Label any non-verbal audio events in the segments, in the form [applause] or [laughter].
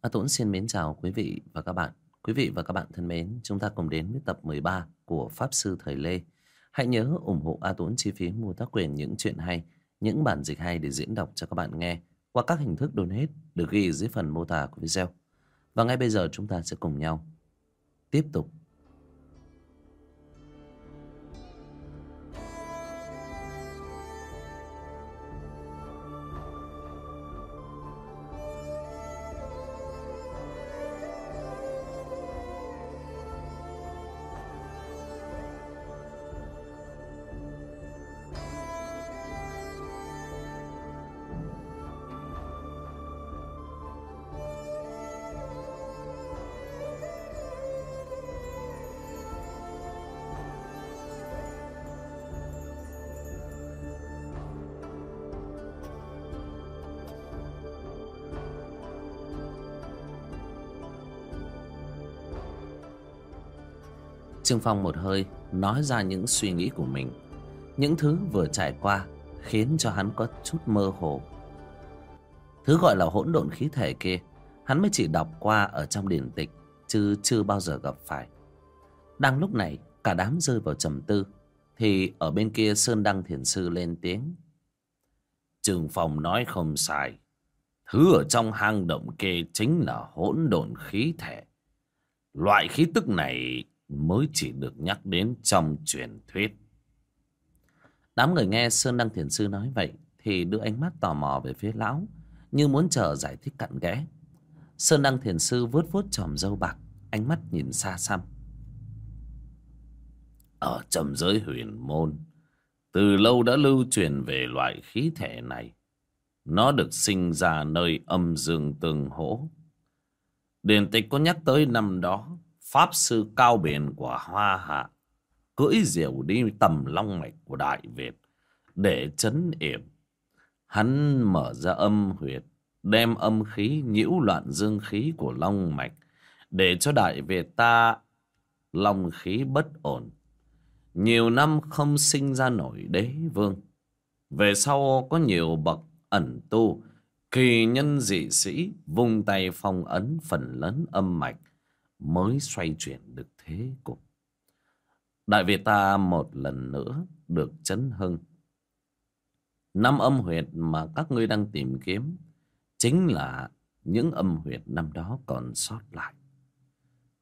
A Tuấn xin mến chào quý vị và các bạn. Quý vị và các bạn thân mến, chúng ta cùng đến với tập 13 của Pháp Sư Thời Lê. Hãy nhớ ủng hộ A Tuấn chi phí mua tác quyền những chuyện hay, những bản dịch hay để diễn đọc cho các bạn nghe qua các hình thức donate được ghi dưới phần mô tả của video. Và ngay bây giờ chúng ta sẽ cùng nhau tiếp tục Trương Phong một hơi nói ra những suy nghĩ của mình. Những thứ vừa trải qua khiến cho hắn có chút mơ hồ. Thứ gọi là hỗn độn khí thể kia, hắn mới chỉ đọc qua ở trong điển tịch, chứ chưa bao giờ gặp phải. Đang lúc này, cả đám rơi vào trầm tư, thì ở bên kia Sơn Đăng Thiền Sư lên tiếng. trường Phong nói không sai. Thứ ở trong hang động kia chính là hỗn độn khí thể. Loại khí tức này mới chỉ được nhắc đến trong truyền thuyết. Đám người nghe Sơn Đăng Thiền Sư nói vậy thì đưa ánh mắt tò mò về phía lão như muốn chờ giải thích cặn kẽ. Sơn Đăng Thiền Sư vuốt vuốt tròm râu bạc, ánh mắt nhìn xa xăm. Ở trầm giới huyền môn, từ lâu đã lưu truyền về loại khí thể này. Nó được sinh ra nơi âm dương tương hỗ. Điển tịch có nhắc tới năm đó Pháp sư cao biển của Hoa Hạ cưỡi diều đi tầm long mạch của Đại Việt để chấn yểm. Hắn mở ra âm huyệt, đem âm khí nhiễu loạn dương khí của long mạch để cho Đại Việt ta long khí bất ổn. Nhiều năm không sinh ra nổi đế vương. Về sau có nhiều bậc ẩn tu, kỳ nhân dị sĩ vung tay phong ấn phần lớn âm mạch mới xoay chuyển được thế cục. Đại Việt ta một lần nữa được chấn hưng. Năm âm huyệt mà các ngươi đang tìm kiếm chính là những âm huyệt năm đó còn sót lại.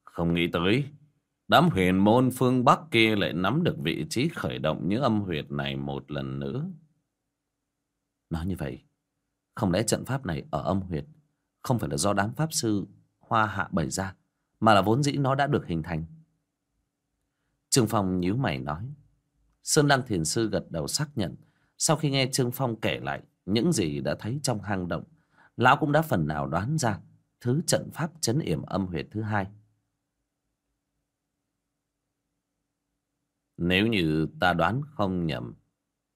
Không nghĩ tới, đám huyền môn phương Bắc kia lại nắm được vị trí khởi động những âm huyệt này một lần nữa. Nói như vậy, không lẽ trận pháp này ở âm huyệt không phải là do đám pháp sư hoa hạ bày ra mà là vốn dĩ nó đã được hình thành. Trương Phong nhíu mày nói. Sơn Đăng Thiền Sư gật đầu xác nhận. Sau khi nghe Trương Phong kể lại những gì đã thấy trong hang động, lão cũng đã phần nào đoán ra thứ trận pháp chấn yểm âm huyệt thứ hai. Nếu như ta đoán không nhầm,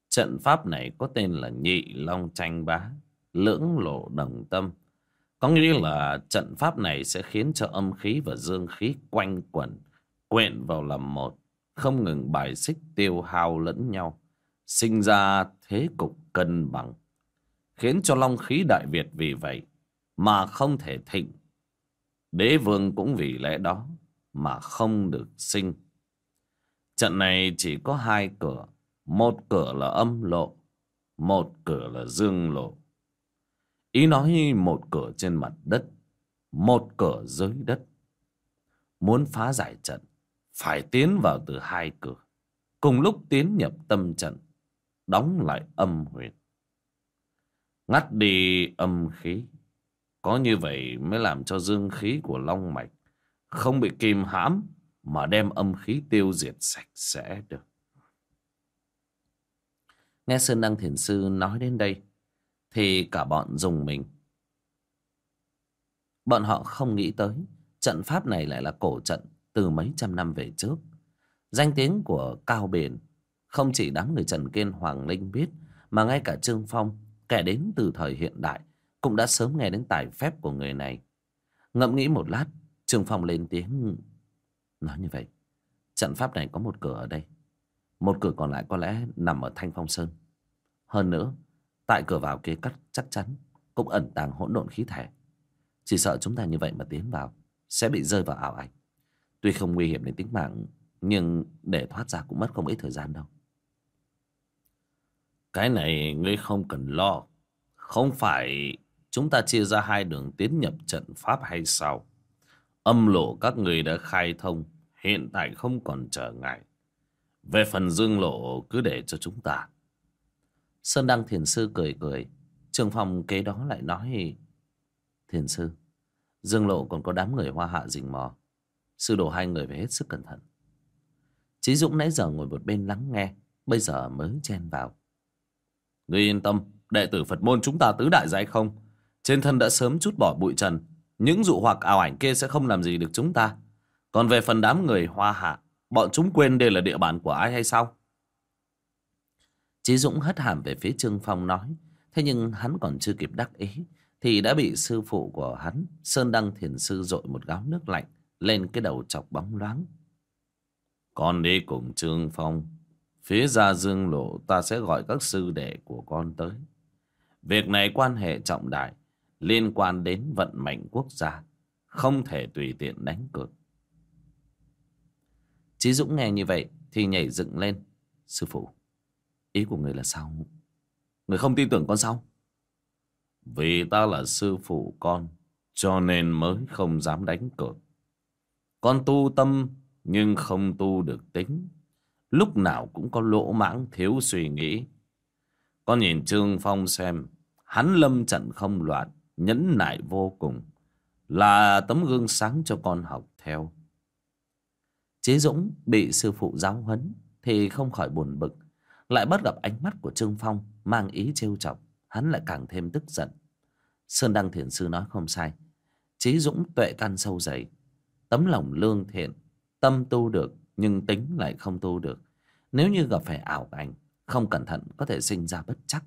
trận pháp này có tên là Nhị Long Tranh Bá, lưỡng lộ đồng tâm. Có nghĩa là trận pháp này sẽ khiến cho âm khí và dương khí quanh quẩn, quyện vào làm một, không ngừng bài xích tiêu hao lẫn nhau, sinh ra thế cục cân bằng, khiến cho long khí Đại Việt vì vậy mà không thể thịnh. Đế vương cũng vì lẽ đó mà không được sinh. Trận này chỉ có hai cửa, một cửa là âm lộ, một cửa là dương lộ. Ý nói một cửa trên mặt đất, một cửa dưới đất. Muốn phá giải trận, phải tiến vào từ hai cửa. Cùng lúc tiến nhập tâm trận, đóng lại âm huyệt. Ngắt đi âm khí. Có như vậy mới làm cho dương khí của long mạch không bị kìm hãm mà đem âm khí tiêu diệt sạch sẽ được. Nghe Sơn Đăng Thiền Sư nói đến đây, thì cả bọn dùng mình. Bọn họ không nghĩ tới trận pháp này lại là cổ trận từ mấy trăm năm về trước. Danh tiếng của Cao Bền không chỉ đám người Trần Kiên Hoàng Linh biết mà ngay cả Trương Phong kẻ đến từ thời hiện đại cũng đã sớm nghe đến tài phép của người này. Ngẫm nghĩ một lát, Trương Phong lên tiếng nói như vậy. Trận pháp này có một cửa ở đây. Một cửa còn lại có lẽ nằm ở Thanh Phong Sơn. Hơn nữa, Tại cửa vào kia cắt chắc chắn cũng ẩn tàng hỗn độn khí thể. Chỉ sợ chúng ta như vậy mà tiến vào Sẽ bị rơi vào ảo ảnh. Tuy không nguy hiểm đến tính mạng, Nhưng để thoát ra cũng mất không ít thời gian đâu. Cái này ngươi không cần lo. Không phải chúng ta chia ra hai đường tiến nhập trận pháp hay sao? Âm lộ các người đã khai thông, Hiện tại không còn trở ngại. Về phần dương lộ cứ để cho chúng ta. Sơn Đăng Thiền Sư cười cười. Trường phòng kế đó lại nói, Thiền Sư, Dương lộ còn có đám người hoa hạ rình mò. Sư đồ hai người phải hết sức cẩn thận. Chí Dũng nãy giờ ngồi một bên lắng nghe, Bây giờ mới chen vào. Ngươi yên tâm, Đệ tử Phật môn chúng ta tứ đại giai không? Trên thân đã sớm chút bỏ bụi trần, Những dụ hoặc ảo ảnh kia sẽ không làm gì được chúng ta. Còn về phần đám người hoa hạ, Bọn chúng quên đây là địa bàn của ai hay sao? Chí Dũng hất hàm về phía Trương Phong nói, Thế nhưng hắn còn chưa kịp đắc ý, Thì đã bị sư phụ của hắn, Sơn Đăng Thiền Sư dội một gáo nước lạnh Lên cái đầu chọc bóng loáng. Con đi cùng Trương Phong, Phía ra dương lộ ta sẽ gọi các sư đệ của con tới. Việc này quan hệ trọng đại, Liên quan đến vận mệnh quốc gia, Không thể tùy tiện đánh cược. Chí Dũng nghe như vậy Thì nhảy dựng lên, Sư phụ Ý của người là sao? Người không tin tưởng con sao? Vì ta là sư phụ con, Cho nên mới không dám đánh cược. Con tu tâm, Nhưng không tu được tính. Lúc nào cũng có lỗ mãng thiếu suy nghĩ. Con nhìn Trương Phong xem, Hắn lâm trận không loạn, Nhẫn nại vô cùng, Là tấm gương sáng cho con học theo. Chế Dũng bị sư phụ giáo huấn Thì không khỏi buồn bực lại bắt gặp ánh mắt của Trương Phong mang ý trêu chọc, hắn lại càng thêm tức giận. Sơn Đăng Thiền Sư nói không sai. trí Dũng tuệ căn sâu dày, tấm lòng lương thiện, tâm tu được nhưng tính lại không tu được. Nếu như gặp phải ảo ảnh, không cẩn thận có thể sinh ra bất chắc.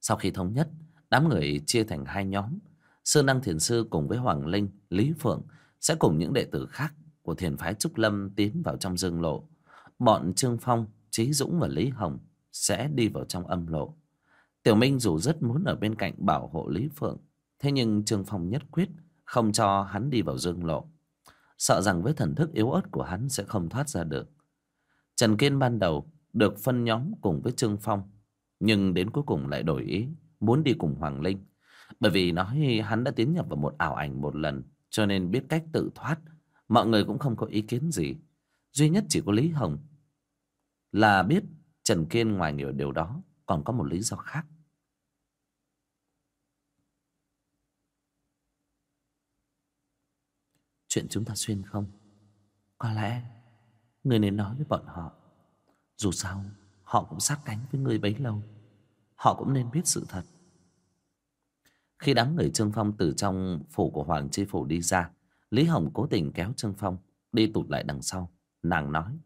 Sau khi thống nhất, đám người chia thành hai nhóm. Sơn Đăng Thiền Sư cùng với Hoàng Linh, Lý Phượng sẽ cùng những đệ tử khác của thiền phái Trúc Lâm tiến vào trong dương lộ. Bọn Trương Phong Trí Dũng và Lý Hồng sẽ đi vào trong âm lộ. Tiểu Minh dù rất muốn ở bên cạnh bảo hộ Lý Phượng, thế nhưng Trương Phong nhất quyết không cho hắn đi vào dương lộ. Sợ rằng với thần thức yếu ớt của hắn sẽ không thoát ra được. Trần Kiên ban đầu được phân nhóm cùng với Trương Phong, nhưng đến cuối cùng lại đổi ý, muốn đi cùng Hoàng Linh. Bởi vì nói hắn đã tiến nhập vào một ảo ảnh một lần, cho nên biết cách tự thoát. Mọi người cũng không có ý kiến gì. Duy nhất chỉ có Lý Hồng là biết Trần Kiên ngoài nhiều điều đó còn có một lý do khác. Chuyện chúng ta xuyên không? Có lẽ người nên nói với bọn họ. Dù sao, họ cũng sát cánh với người bấy lâu. Họ cũng nên biết sự thật. Khi đám người Trương Phong từ trong phủ của Hoàng Chi Phủ đi ra, Lý Hồng cố tình kéo Trương Phong đi tụt lại đằng sau. Nàng nói.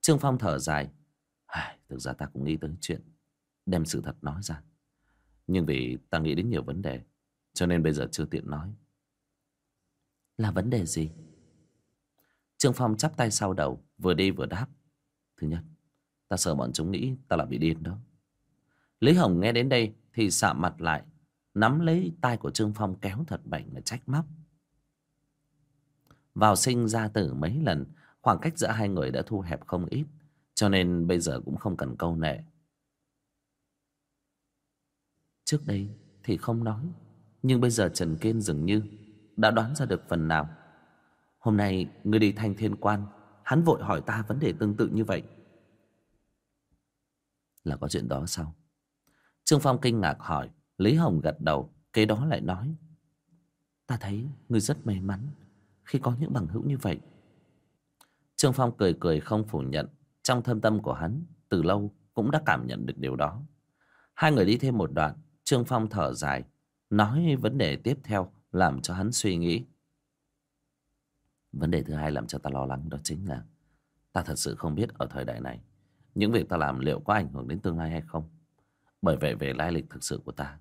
Trương Phong thở dài Ai, thực ra ta cũng nghĩ tới chuyện đem sự thật nói ra. Nhưng vì ta nghĩ đến nhiều vấn đề, cho nên bây giờ chưa tiện nói. Là vấn đề gì? Trương Phong chắp tay sau đầu, vừa đi vừa đáp. Thứ nhất, ta sợ bọn chúng nghĩ ta là bị điên đó. Lý Hồng nghe đến đây thì sạm mặt lại, nắm lấy tay của Trương Phong kéo thật bệnh mà trách móc. Vào sinh ra tử mấy lần, khoảng cách giữa hai người đã thu hẹp không ít. Cho nên bây giờ cũng không cần câu nệ. Trước đây thì không nói, Nhưng bây giờ Trần Kiên dường như Đã đoán ra được phần nào. Hôm nay người đi thanh thiên quan, Hắn vội hỏi ta vấn đề tương tự như vậy. Là có chuyện đó sao? Trương Phong kinh ngạc hỏi, Lý Hồng gật đầu, Kế đó lại nói. Ta thấy người rất may mắn Khi có những bằng hữu như vậy. Trương Phong cười cười không phủ nhận. Trong thâm tâm của hắn, từ lâu cũng đã cảm nhận được điều đó. Hai người đi thêm một đoạn, trương phong thở dài, nói vấn đề tiếp theo làm cho hắn suy nghĩ. Vấn đề thứ hai làm cho ta lo lắng đó chính là, ta thật sự không biết ở thời đại này, những việc ta làm liệu có ảnh hưởng đến tương lai hay không? Bởi vậy về lai lịch thực sự của ta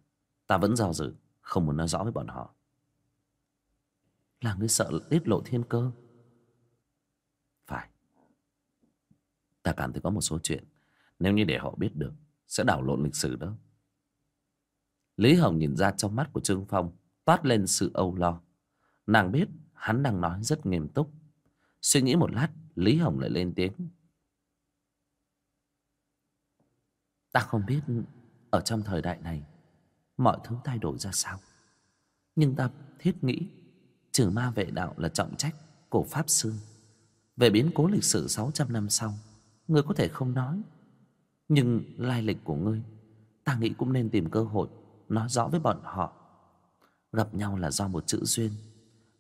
ta vẫn do dự, không muốn nói rõ với bọn họ. Là ngươi sợ tiết lộ thiên cơ phải Ta cảm thấy có một số chuyện, Nếu như để họ biết được, Sẽ đảo lộn lịch sử đó. Lý Hồng nhìn ra trong mắt của Trương Phong toát lên sự âu lo. Nàng biết hắn đang nói rất nghiêm túc. Suy nghĩ một lát, lý hồng lại lên tiếng. Ta không biết ở trong thời đại này mọi thứ thay đổi ra sao, nhưng ta thiết nghĩ trừ ma vệ đạo là trọng trách của pháp sư. Về biến cố lịch sử 600 năm sau ngươi có thể không nói, nhưng lai lịch của ngươi, ta nghĩ cũng nên tìm cơ hội nói rõ với bọn họ. Gặp nhau là do một chữ duyên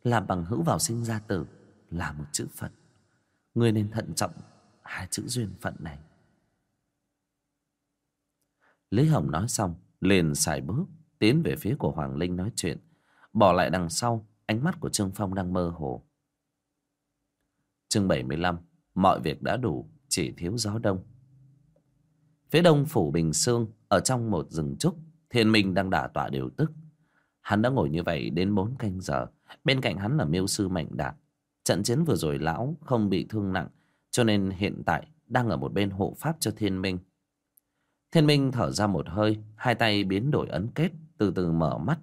làm bằng hữu vào sinh ra tử là một chữ phận. Ngươi nên thận trọng hai chữ duyên phận này. Lý hồng nói xong, liền xài bước tiến về phía của hoàng linh nói chuyện, bỏ lại đằng sau, ánh mắt của trương phong đang mơ hồ. Chương bảy mươi lăm, mọi việc đã đủ chỉ thiếu gió đông. Phía đông phủ bình sương, ở trong một rừng trúc, thiên minh đang đả tọa điều tức. Hắn đã ngồi như vậy đến bốn canh giờ. Bên cạnh hắn là miêu sư mạnh đạt. Trận chiến vừa rồi lão không bị thương nặng, cho nên hiện tại đang ở một bên hộ pháp cho thiên minh. Thiên minh thở ra một hơi, hai tay biến đổi ấn kết, từ từ mở mắt.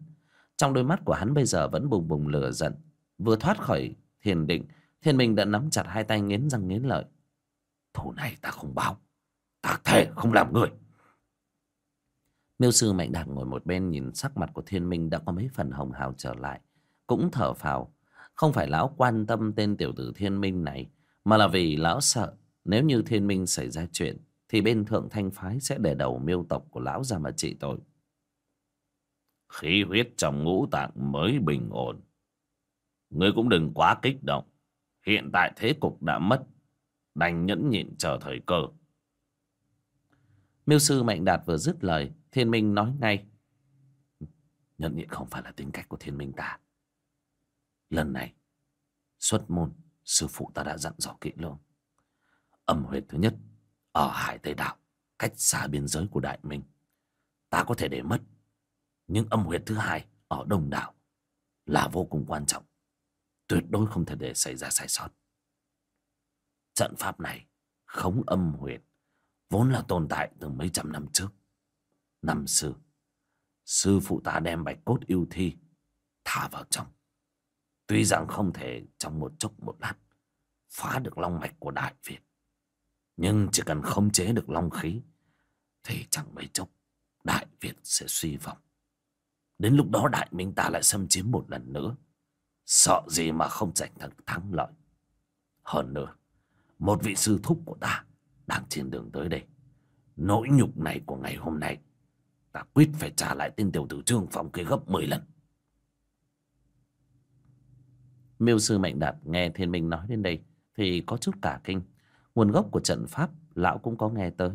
Trong đôi mắt của hắn bây giờ vẫn bùng bùng lửa giận. Vừa thoát khỏi thiền định, thiên minh đã nắm chặt hai tay nghiến răng nghiến lợi thù này ta không báo ta thề không làm người. Miêu sư mạnh đạt ngồi một bên nhìn sắc mặt của thiên minh đã có mấy phần hồng hào trở lại, cũng thở phào. Không phải lão quan tâm tên tiểu tử thiên minh này, mà là vì lão sợ nếu như thiên minh xảy ra chuyện, thì bên thượng thanh phái sẽ để đầu miêu tộc của lão ra mà trị tội. Khí huyết trong ngũ tạng mới bình ổn. Ngươi cũng đừng quá kích động. Hiện tại thế cục đã mất đành nhẫn nhịn chờ thời cơ. Miêu sư mạnh đạt vừa dứt lời, thiên minh nói ngay. Nhẫn nhịn không phải là tính cách của thiên minh ta. Lần này, xuất môn, sư phụ ta đã dặn dò kỹ lưỡng. Âm huyệt thứ nhất, ở hải tây đảo cách xa biên giới của đại minh. Ta có thể để mất, nhưng âm huyệt thứ hai ở đông đảo là vô cùng quan trọng. Tuyệt đối không thể để xảy ra sai sót trận pháp này khống âm huyệt vốn là tồn tại từ mấy trăm năm trước. Năm xưa, sư phụ ta đem bạch cốt yêu thi thả vào trong. Tuy rằng không thể trong một chốc một lát phá được long mạch của đại việt, nhưng chỉ cần không chế được long khí thì chẳng mấy chốc đại việt sẽ suy vong. Đến lúc đó đại minh ta lại xâm chiếm một lần nữa, sợ gì mà không giành thắng thắng lợi. Hơn nữa một vị sư thúc của ta đang trên đường tới đây. Nỗi nhục này của ngày hôm nay ta quyết phải trả lại tên tiểu tử trương phong kia gấp 10 lần. Miêu sư mạnh đạt nghe thiên minh nói đến đây thì có chút cả kinh. Nguồn gốc của trận pháp lão cũng có nghe tới.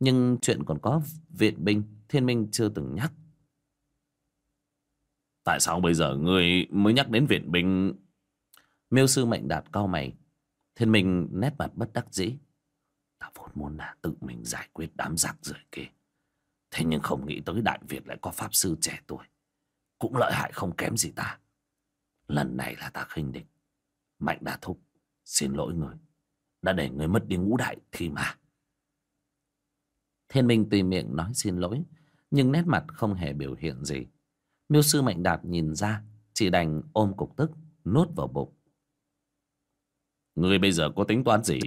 Nhưng chuyện còn có viện binh thiên minh chưa từng nhắc. Tại sao bây giờ ngươi mới nhắc đến viện binh? Miêu sư mạnh đạt cao mày thiên minh nét mặt bất đắc dĩ. Ta vốn muốn là tự mình giải quyết đám giặc rưởi kia. Thế nhưng không nghĩ tới đại việt lại có pháp sư trẻ tuổi. Cũng lợi hại không kém gì ta. Lần này là ta khinh địch. Mạnh đã thúc, xin lỗi người. Đã để người mất đi ngũ đại thì mà. Thiên minh tùy miệng nói xin lỗi, nhưng nét mặt không hề biểu hiện gì. Miêu sư mạnh đạt nhìn ra, chỉ đành ôm cục tức nuốt vào bụng người bây giờ có tính toán gì?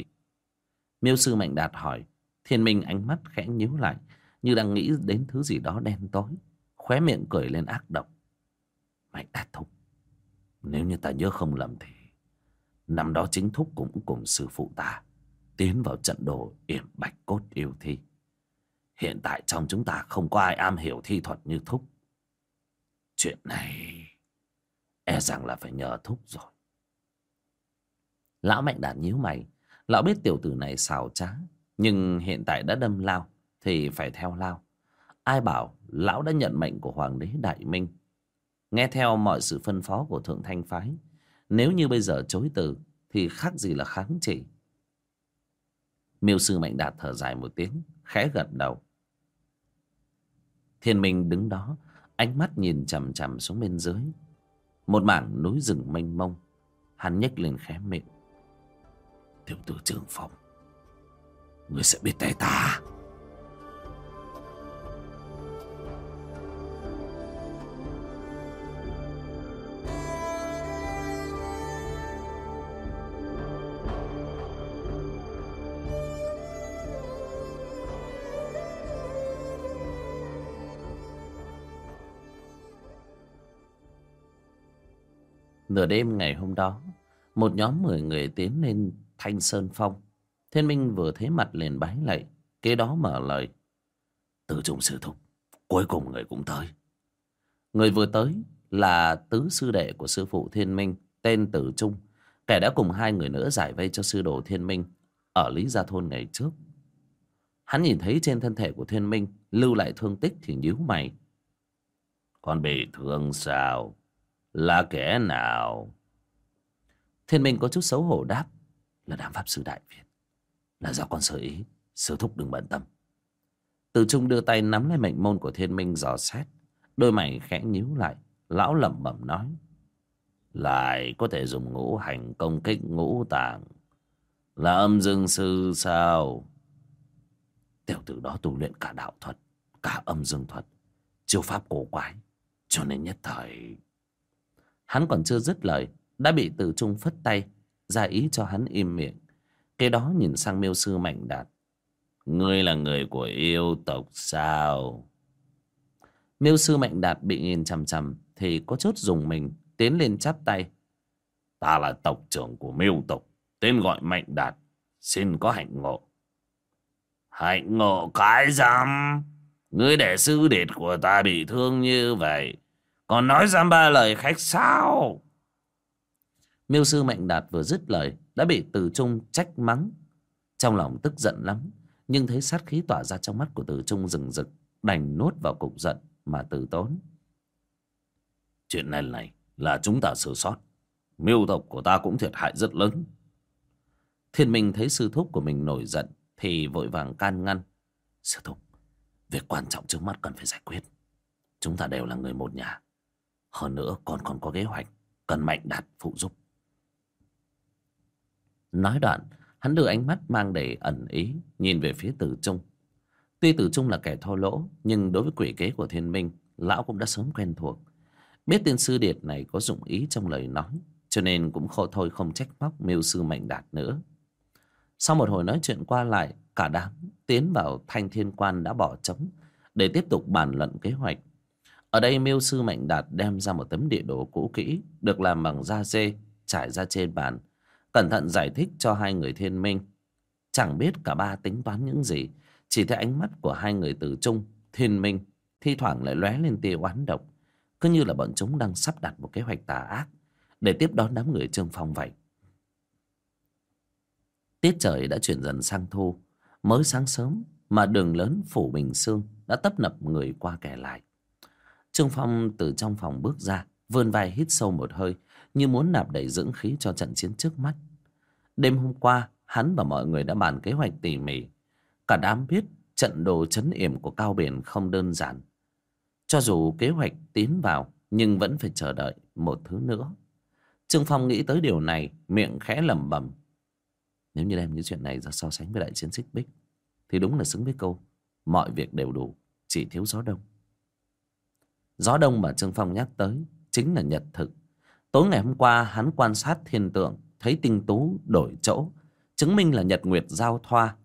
Miêu sư mạnh đạt hỏi. Thiên minh ánh mắt khẽ nhíu lại, như đang nghĩ đến thứ gì đó đen tối, khóe miệng cười lên ác độc. Mạnh đạt thúc, nếu như ta nhớ không lầm thì Năm đó chính Thúc cũng cùng sư phụ ta Tiến vào trận đồ yểm bạch cốt yêu thi. Hiện tại trong chúng ta không có ai am hiểu thi thuật như Thúc. Chuyện này E rằng là phải nhờ Thúc rồi. Lão Mạnh Đạt nhíu mày. Lão biết tiểu tử này xào trá, Nhưng hiện tại đã đâm lao, Thì phải theo lao. Ai bảo lão đã nhận mệnh của Hoàng đế Đại Minh? Nghe theo mọi sự phân phó của Thượng Thanh Phái, nếu như bây giờ chối từ, Thì khác gì là kháng chỉ. Miêu sư Mạnh Đạt thở dài một tiếng, Khẽ gật đầu. Thiên Minh đứng đó, Ánh mắt nhìn chằm chằm xuống bên dưới. Một mảng núi rừng mênh mông, Hắn nhếch lên khẽ miệng. Thiếu tử trường phòng Người sẽ biết tay ta. Nửa đêm ngày hôm đó, một nhóm 10 người tiến lên Thanh Sơn Phong. Thiên Minh vừa thấy mặt liền bái lạy, kế đó mở lời. Tử trung sư thúc, cuối cùng người cũng tới. Người vừa tới là tứ sư đệ của sư phụ Thiên Minh, tên Tử Trung. Kẻ đã cùng hai người nữa giải vây cho sư đồ Thiên Minh ở Lý Gia Thôn ngày trước. Hắn nhìn thấy trên thân thể của Thiên Minh lưu lại thương tích thì nhíu mày. Con bị thương sao? Là kẻ nào? Thiên Minh có chút xấu hổ đáp là đám pháp sư Đại Việt. Là do con sơ ý, sư thúc đừng bận tâm. Từ Trung đưa tay nắm lấy mệnh môn của Thiên Minh dò xét. Đôi mày khẽ nhíu lại, lão lẩm bẩm nói. Lại có thể dùng ngũ hành công kích ngũ tạng. Là âm dương sư sao? Tiểu tử đó tu luyện cả đạo thuật, cả âm dương thuật, chiêu pháp cổ quái, cho nên nhất thời... Hắn còn chưa dứt lời, đã bị từ trung phất tay, ra ý cho hắn im miệng. Cái đó nhìn sang miêu sư mạnh đạt. Ngươi là người của yêu tộc sao? Miêu sư mạnh đạt bị nhìn chằm chằm thì có chút dùng mình, tiến lên chắp tay. Ta là tộc trưởng của miêu tộc, tên gọi mạnh đạt, xin có hạnh ngộ. Hạnh ngộ cái rắm Ngươi để sư đệ của ta bị thương như vậy Còn nói dám ba lời khách sao Miêu sư Mạnh Đạt vừa dứt lời Đã bị Từ Trung trách mắng. Trong lòng tức giận lắm Nhưng thấy sát khí tỏa ra trong mắt của Từ Trung rừng rực Đành nuốt vào cục giận Mà từ tốn. Chuyện này này là chúng ta sửa sót. Miêu tộc của ta cũng thiệt hại rất lớn. Thiên Minh thấy sư thúc của mình nổi giận thì vội vàng can ngăn. Sư thúc việc quan trọng trước mắt cần phải giải quyết. Chúng ta đều là người một nhà. Hơn nữa còn còn có kế hoạch cần mạnh đạt phụ giúp nói đoạn hắn đưa ánh mắt mang đầy ẩn ý nhìn về phía tử trung tuy tử trung là kẻ thô lỗ nhưng đối với quỷ kế của thiên minh lão cũng đã sớm quen thuộc biết tiên sư điệt này có dụng ý trong lời nói cho nên cũng khô thôi không trách móc miêu sư mạnh đạt nữa sau một hồi nói chuyện qua lại, cả đám tiến vào thanh thiên quan đã bỏ trống để tiếp tục bàn luận kế hoạch. Ở đây miêu sư Mạnh Đạt đem ra một tấm địa đồ cũ kỹ được làm bằng da dê trải ra trên bàn. Cẩn thận giải thích cho hai người thiên minh. Chẳng biết cả ba tính toán những gì. Chỉ thấy ánh mắt của hai người tử trung, thiên minh, thi thoảng lại lóe lên tia oán độc. Cứ như là bọn chúng đang sắp đặt một kế hoạch tà ác để tiếp đón đám người trương phong vậy. Tiết trời đã chuyển dần sang thu Mới sáng sớm mà đường lớn phủ Bình Sương đã tấp nập người qua kẻ lại. Trương Phong từ trong phòng bước ra, vươn vai hít sâu một hơi, như muốn nạp đầy dưỡng khí cho trận chiến trước mắt. Đêm hôm qua, hắn và mọi người đã bàn kế hoạch tỉ mỉ. Cả đám biết trận đồ chấn yểm của Cao Biển không đơn giản. Cho dù kế hoạch tiến vào, nhưng vẫn phải chờ đợi một thứ nữa. Trương Phong nghĩ tới điều này, miệng khẽ lẩm bẩm nếu như đem những chuyện này ra so sánh với đại chiến xích bích Thì đúng là xứng với câu Mọi việc đều đủ Chỉ thiếu gió đông Gió đông mà Trương Phong nhắc tới Chính là nhật thực Tối ngày hôm qua hắn quan sát thiên tượng Thấy tinh tú đổi chỗ Chứng minh là nhật nguyệt giao thoa.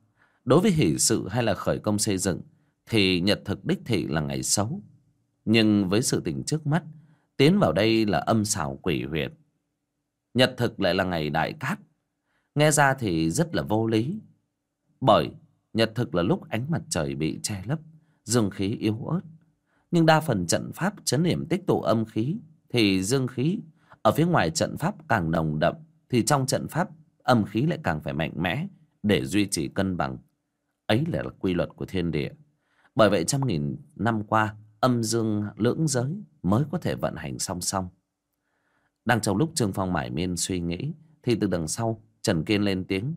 Đối với hỷ sự hay là khởi công xây dựng Thì nhật thực đích thị là ngày xấu. Nhưng với sự tình trước mắt Tiến vào đây là âm xảo quỷ huyệt. Nhật thực lại là ngày đại cát. Nghe ra thì rất là vô lý. Bởi nhật thực là lúc ánh mặt trời bị che lấp, dương khí yếu ớt. Nhưng đa phần trận pháp chấn điểm tích tụ âm khí thì dương khí ở phía ngoài trận pháp càng nồng đậm thì trong trận pháp âm khí lại càng phải mạnh mẽ để duy trì cân bằng. Ấy là quy luật của thiên địa. Bởi vậy trăm nghìn năm qua âm dương lưỡng giới mới có thể vận hành song song. Đang trong lúc Trương Phong mải miên suy nghĩ thì từ đằng sau Trần Kiên lên tiếng.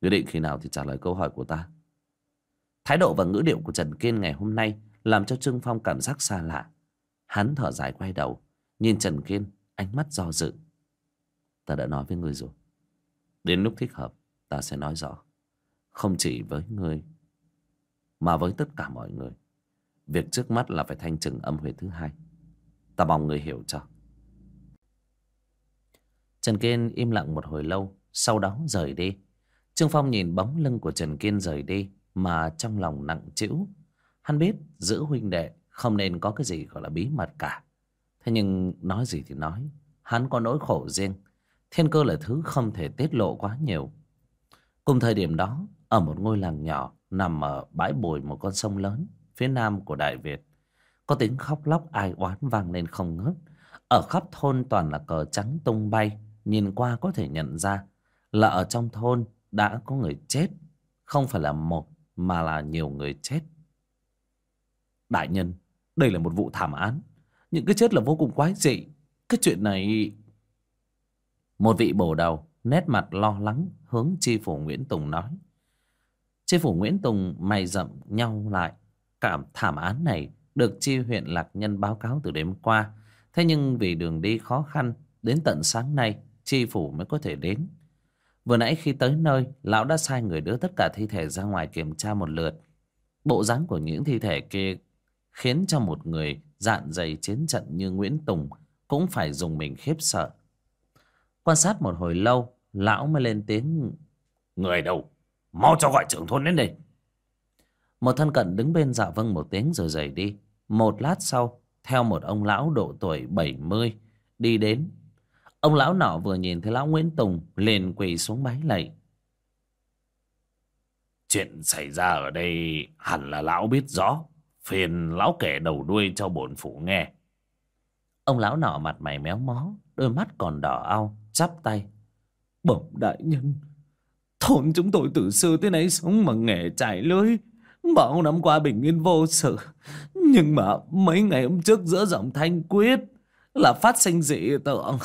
Quyết định khi nào thì trả lời câu hỏi của ta. Thái độ và ngữ điệu của Trần Kiên ngày hôm nay làm cho Trương Phong cảm giác xa lạ. Hắn thở dài quay đầu, nhìn Trần Kiên, ánh mắt do dự. Ta đã nói với ngươi rồi. Đến lúc thích hợp, ta sẽ nói rõ. Không chỉ với ngươi, mà với tất cả mọi người. Việc trước mắt là phải thanh trừng âm huyệt thứ hai. Ta mong người hiểu cho. Trần Kiên im lặng một hồi lâu sau đó rời đi. Trương Phong nhìn bóng lưng của Trần Kiên rời đi mà trong lòng nặng trĩu. Hắn biết giữ huynh đệ không nên có cái gì gọi là bí mật cả. Thế nhưng nói gì thì nói, hắn có nỗi khổ riêng. Thiên cơ là thứ không thể tiết lộ quá nhiều. Cùng thời điểm đó, ở một ngôi làng nhỏ nằm ở bãi bồi một con sông lớn phía nam của Đại Việt, có tiếng khóc lóc ai oán vang lên không ngớt. Ở khắp thôn toàn là cờ trắng tung bay, nhìn qua có thể nhận ra là ở trong thôn đã có người chết, không phải là một mà là nhiều người chết. Đại nhân, đây là một vụ thảm án. Những cái chết là vô cùng quái dị. Cái chuyện này... Một vị bổ đầu, nét mặt lo lắng, hướng chi phủ Nguyễn Tùng nói. Chi phủ Nguyễn Tùng mày rậm nhau lại. Cảm thảm án này được chi huyện Lạc Nhân báo cáo từ đêm qua. Thế nhưng vì đường đi khó khăn, đến tận sáng nay, chi phủ mới có thể đến. Vừa nãy khi tới nơi, lão đã sai người đưa tất cả thi thể ra ngoài kiểm tra một lượt. Bộ dáng của những thi thể kia khiến cho một người dạn dày chiến trận như Nguyễn Tùng cũng phải dùng mình khiếp sợ. Quan sát một hồi lâu, lão mới lên tiếng. Người đâu? Mau cho gọi trưởng thôn đến đây. Một thân cận đứng bên dạ vâng một tiếng rồi rời đi. Một lát sau, theo một ông lão độ tuổi 70 đi đến. Ông lão nọ vừa nhìn thấy lão Nguyễn Tùng liền quỳ xuống bái lạy. Chuyện xảy ra ở đây hẳn là lão biết rõ. Phiền lão kể đầu đuôi cho bổn phủ nghe. Ông lão nọ mặt mày méo mó, đôi mắt còn đỏ ao, chắp tay. Bẩm đại nhân, thôn chúng tôi từ xưa tới nay sống mà nghề trải lưới. Bao năm qua bình yên vô sự. Nhưng mà mấy ngày hôm trước giữa dòng thanh quyết là phát sinh dị tượng.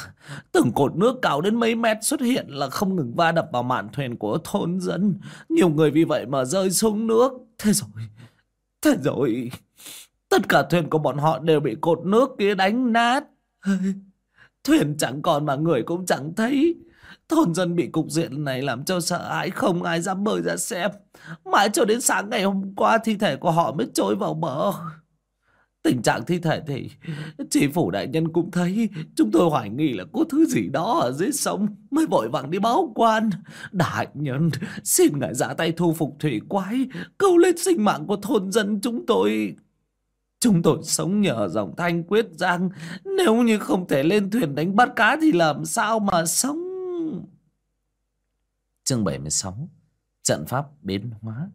Từng cột nước cao đến mấy mét xuất hiện là không ngừng va đập vào mạn thuyền của thôn dân. Nhiều người vì vậy mà rơi xuống nước. Thế rồi, thế rồi, tất cả thuyền của bọn họ đều bị cột nước kia đánh nát. Thuyền chẳng còn mà người cũng chẳng thấy. Thôn dân bị cục diện này làm cho sợ hãi, không ai dám bơi ra xem. Mãi cho đến sáng ngày hôm qua, thi thể của họ mới trôi vào bờ. Tình trạng thi thể thì chỉ phủ đại nhân cũng thấy Chúng tôi hoài nghi là có thứ gì đó ở dưới sông Mới vội vàng đi báo quan Đại nhân, xin ngài ra tay thu phục thủy quái Câu lên sinh mạng của thôn dân chúng tôi Chúng tôi sống nhờ dòng thanh quyết giang Nếu như không thể lên thuyền đánh bắt cá Thì làm sao mà sống Chương 76 Trận pháp biến hóa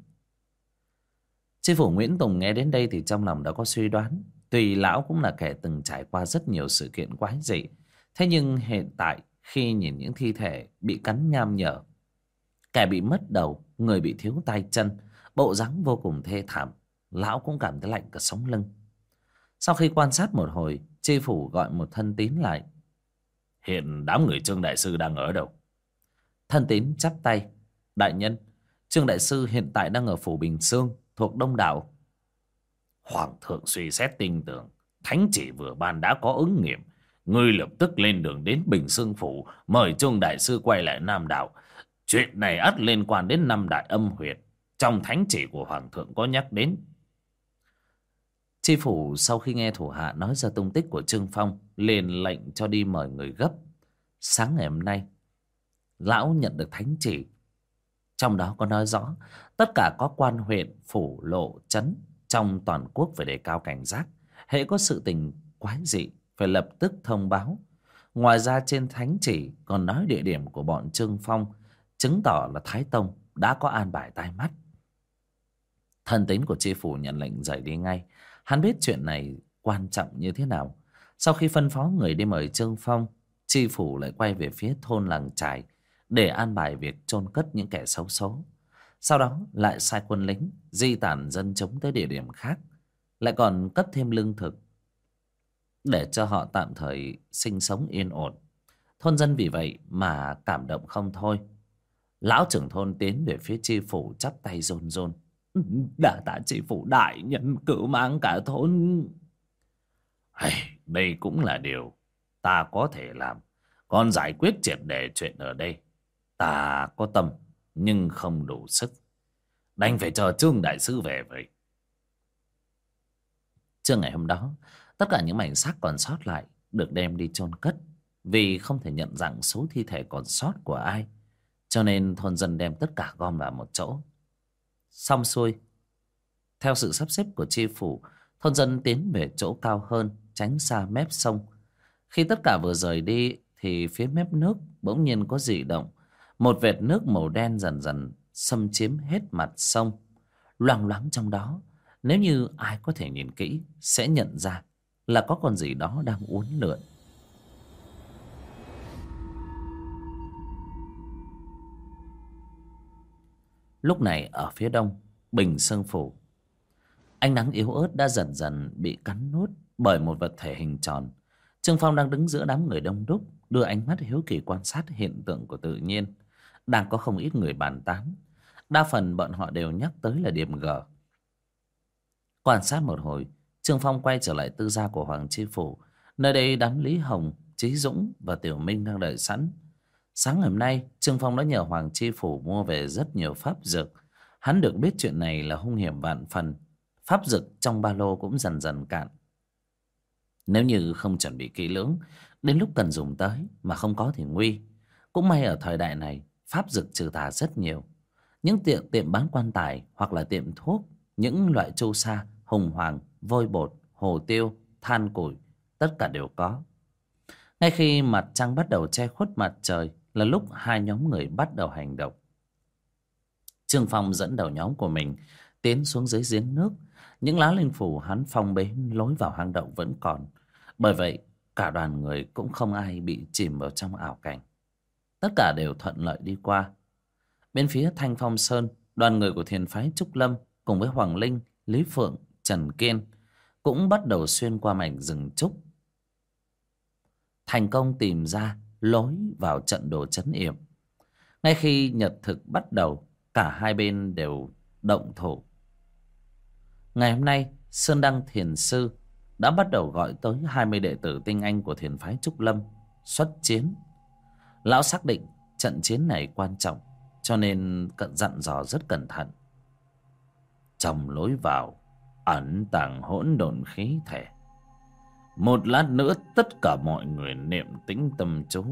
Chi phủ Nguyễn Tùng nghe đến đây thì trong lòng đã có suy đoán. tùy lão cũng là kẻ từng trải qua rất nhiều sự kiện quái dị. Thế nhưng hiện tại khi nhìn những thi thể bị cắn nham nhở, kẻ bị mất đầu, người bị thiếu tay chân, bộ dáng vô cùng thê thảm, lão cũng cảm thấy lạnh cả sống lưng. Sau khi quan sát một hồi, chi phủ gọi một thân tín lại. Hiện đám người Trương Đại Sư đang ở đâu? Thân tín chắp tay. Đại nhân, Trương Đại Sư hiện tại đang ở phủ Bình Sương thuộc Đông Đảo. Hoàng thượng suy xét tinh tưởng, thánh chỉ vừa ban đã có ứng nghiệm. Ngươi lập tức lên đường đến Bình Sương Phủ, mời Trung Đại Sư quay lại Nam Đạo. Chuyện này ắt liên quan đến năm đại âm huyệt. Trong thánh chỉ của Hoàng thượng có nhắc đến. Chi phủ sau khi nghe thủ hạ nói ra tung tích của Trương Phong, liền lệnh cho đi mời người gấp. Sáng ngày hôm nay, lão nhận được thánh chỉ trong đó có nói rõ tất cả có quan huyện, phủ, lộ, trấn trong toàn quốc phải đề cao cảnh giác. Hễ có sự tình quái dị phải lập tức thông báo. Ngoài ra trên thánh chỉ còn nói địa điểm của bọn Trương Phong chứng tỏ là Thái Tông đã có an bài tai mắt. Thân tín của tri phủ nhận lệnh rời đi ngay. Hắn biết chuyện này quan trọng như thế nào. Sau khi phân phó người đi mời Trương Phong, tri phủ lại quay về phía thôn làng trải để an bài việc chôn cất những kẻ xấu số. Sau đó lại sai quân lính di tản dân chống tới địa điểm khác, lại còn cấp thêm lương thực để cho họ tạm thời sinh sống yên ổn. Thôn dân vì vậy mà cảm động không thôi. Lão trưởng thôn tiến về phía tri phủ chắp tay rôn rôn. Đã tạ tri phủ đại nhân cử mang cả thôn. Hay, đây cũng là điều ta có thể làm. Còn giải quyết triệt đề chuyện ở đây Ta có tâm nhưng không đủ sức. Đành phải chờ Trương Đại Sư về vậy. Trưa ngày hôm đó, tất cả những mảnh xác còn sót lại được đem đi chôn cất vì không thể nhận dạng số thi thể còn sót của ai. Cho nên thôn dân đem tất cả gom vào một chỗ. Xong xuôi, theo sự sắp xếp của tri phủ, thôn dân tiến về chỗ cao hơn, tránh xa mép sông. Khi tất cả vừa rời đi thì phía mép nước bỗng nhiên có dị động. Một vệt nước màu đen dần dần xâm chiếm hết mặt sông. Loang loáng trong đó, nếu như ai có thể nhìn kỹ sẽ nhận ra là có con gì đó đang uốn lượn. Lúc này ở phía đông, Bình Sơn Phủ. Ánh nắng yếu ớt đã dần dần bị cắn nuốt bởi một vật thể hình tròn. Trương Phong đang đứng giữa đám người đông đúc, đưa ánh mắt hiếu kỳ quan sát hiện tượng của tự nhiên. Đang có không ít người bàn tán. Đa phần bọn họ đều nhắc tới là điểm G. Quan sát một hồi, Trương Phong quay trở lại tư gia của Hoàng Chi Phủ. Nơi đây đám Lý Hồng, Trí Dũng và Tiểu Minh đang đợi sẵn. Sáng ngày hôm nay, Trương Phong đã nhờ Hoàng Chi Phủ mua về rất nhiều pháp dược. Hắn được biết chuyện này là hung hiểm vạn phần. Pháp dược trong ba lô cũng dần dần cạn. Nếu như không chuẩn bị kỹ lưỡng, đến lúc cần dùng tới mà không có thì nguy. Cũng may ở thời đại này, pháp dược trừ tà rất nhiều. Những tiệm tiệm bán quan tài hoặc là tiệm thuốc, những loại châu sa, hùng hoàng, vôi bột, hồ tiêu, than củi, tất cả đều có. Ngay khi mặt trăng bắt đầu che khuất mặt trời là lúc hai nhóm người bắt đầu hành động. Trương Phong dẫn đầu nhóm của mình tiến xuống dưới giếng nước. Những lá linh phủ hắn phong bế lối vào hang động vẫn còn. Bởi vậy, cả đoàn người cũng không ai bị chìm vào trong ảo cảnh. Tất cả đều thuận lợi đi qua. Bên phía Thanh Phong Sơn, đoàn người của thiền phái Trúc Lâm cùng với Hoàng Linh, Lý Phượng, Trần Kiên cũng bắt đầu xuyên qua mảnh rừng trúc. Thành công tìm ra lối vào trận đồ chấn yểm. Ngay khi nhật thực bắt đầu, cả hai bên đều động thủ. Ngày hôm nay, Sơn Đăng Thiền Sư đã bắt đầu gọi tới 20 đệ tử tinh anh của thiền phái Trúc Lâm xuất chiến. Lão xác định trận chiến này quan trọng, cho nên cận dặn dò rất cẩn thận. Trong lối vào, ẩn tàng hỗn độn khí thể. Một lát nữa tất cả mọi người niệm tĩnh tâm chú.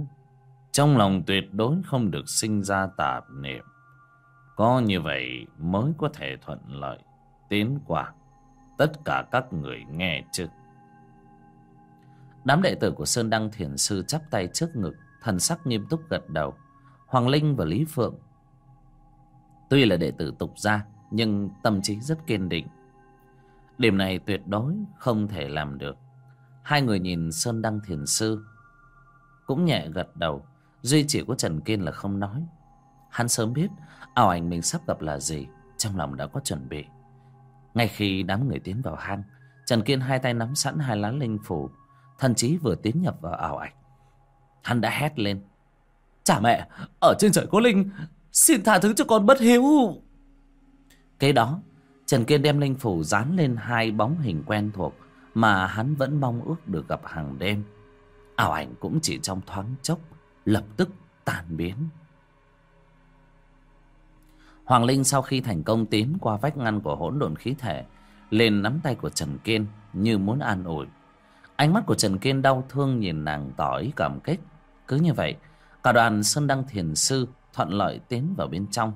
Trong lòng tuyệt đối không được sinh ra tạp niệm. Có như vậy mới có thể thuận lợi tiến qua. Tất cả các người nghe chứ. Đám đệ tử của Sơn Đăng Thiền Sư chắp tay trước ngực, thần sắc nghiêm túc gật đầu. Hoàng Linh và Lý Phượng Tuy là đệ tử tục gia Nhưng tâm trí rất kiên định Điểm này tuyệt đối không thể làm được Hai người nhìn Sơn Đăng Thiền Sư. Cũng nhẹ gật đầu, Duy chỉ có Trần Kiên là không nói. Hắn sớm biết ảo ảnh mình sắp gặp là gì, Trong lòng đã có chuẩn bị. Ngay khi đám người tiến vào hang, Trần Kiên hai tay nắm sẵn hai lá linh phủ, Thần chí vừa tiến nhập vào ảo ảnh. Hắn đã hét lên Chả mẹ, Ở trên trời có linh, Xin tha thứ cho con bất hiếu. Kế đó, Trần Kiên đem linh phủ dán lên hai bóng hình quen thuộc. Mà hắn vẫn mong ước được gặp hàng đêm. Ảo ảnh cũng chỉ trong thoáng chốc, Lập tức tan biến. Hoàng Linh sau khi thành công tiến qua vách ngăn của hỗn độn khí thể lên nắm tay của Trần Kiên như muốn an ủi. Ánh mắt của Trần Kiên đau thương nhìn nàng tỏ ý cảm kích. Cứ như vậy, Cả đoàn Sơn Đăng Thiền Sư thuận lợi tiến vào bên trong.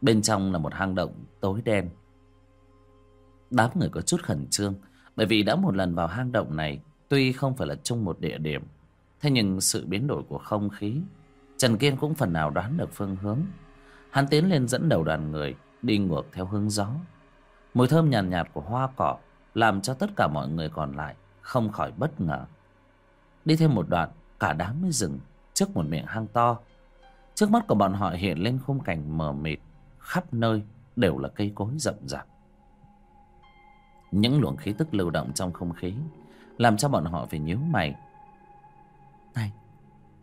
Bên trong là một hang động tối đen. Đám người có chút khẩn trương Bởi vì đã một lần vào hang động này Tuy không phải là chung một địa điểm. Thế nhưng sự biến đổi của không khí Trần Kiên cũng phần nào đoán được phương hướng. Hắn tiến lên dẫn đầu đoàn người Đi ngược theo hướng gió. Mùi thơm nhàn nhạt, nhạt của hoa cỏ Làm cho tất cả mọi người còn lại Không khỏi bất ngờ. Đi thêm một đoạn Cả đám mới dừng Trước một miệng hang to. Trước mắt của bọn họ hiện lên khung cảnh mờ mịt Khắp nơi đều là cây cối rậm rạp. Những luồng khí tức lưu động trong không khí Làm cho bọn họ phải nhíu mày. Này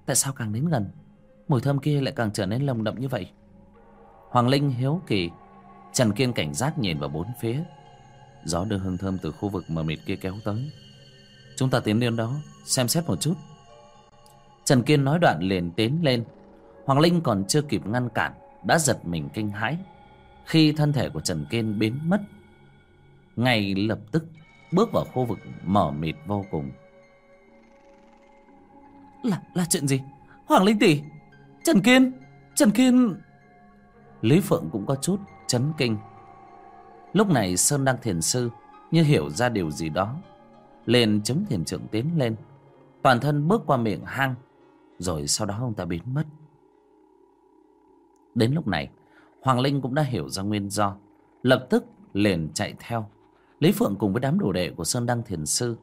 Tại sao càng đến gần Mùi thơm kia lại càng trở nên lồng đậm như vậy? Hoàng Linh hiếu kỳ Trần Kiên cảnh giác nhìn vào bốn phía. Gió đưa hương thơm từ khu vực mờ mịt kia kéo tới. Chúng ta tiến đến đó Xem xét một chút. Trần Kiên nói đoạn liền tiến lên. Hoàng Linh còn chưa kịp ngăn cản Đã giật mình kinh hãi. Khi thân thể của Trần Kiên biến mất Ngay lập tức Bước vào khu vực mở mịt vô cùng. Là, là chuyện gì? Hoàng Linh tỷ Trần Kiên Trần Kiên. Lý Phượng cũng có chút chấn kinh. Lúc này Sơn đang thiền sư Như hiểu ra điều gì đó liền chống thiền trượng tiến lên toàn thân bước qua miệng hang rồi sau đó ông ta biến mất. Đến lúc này hoàng linh cũng đã hiểu ra nguyên do lập tức liền chạy theo lý phượng cùng với đám đồ đệ của sơn đăng thiền sư.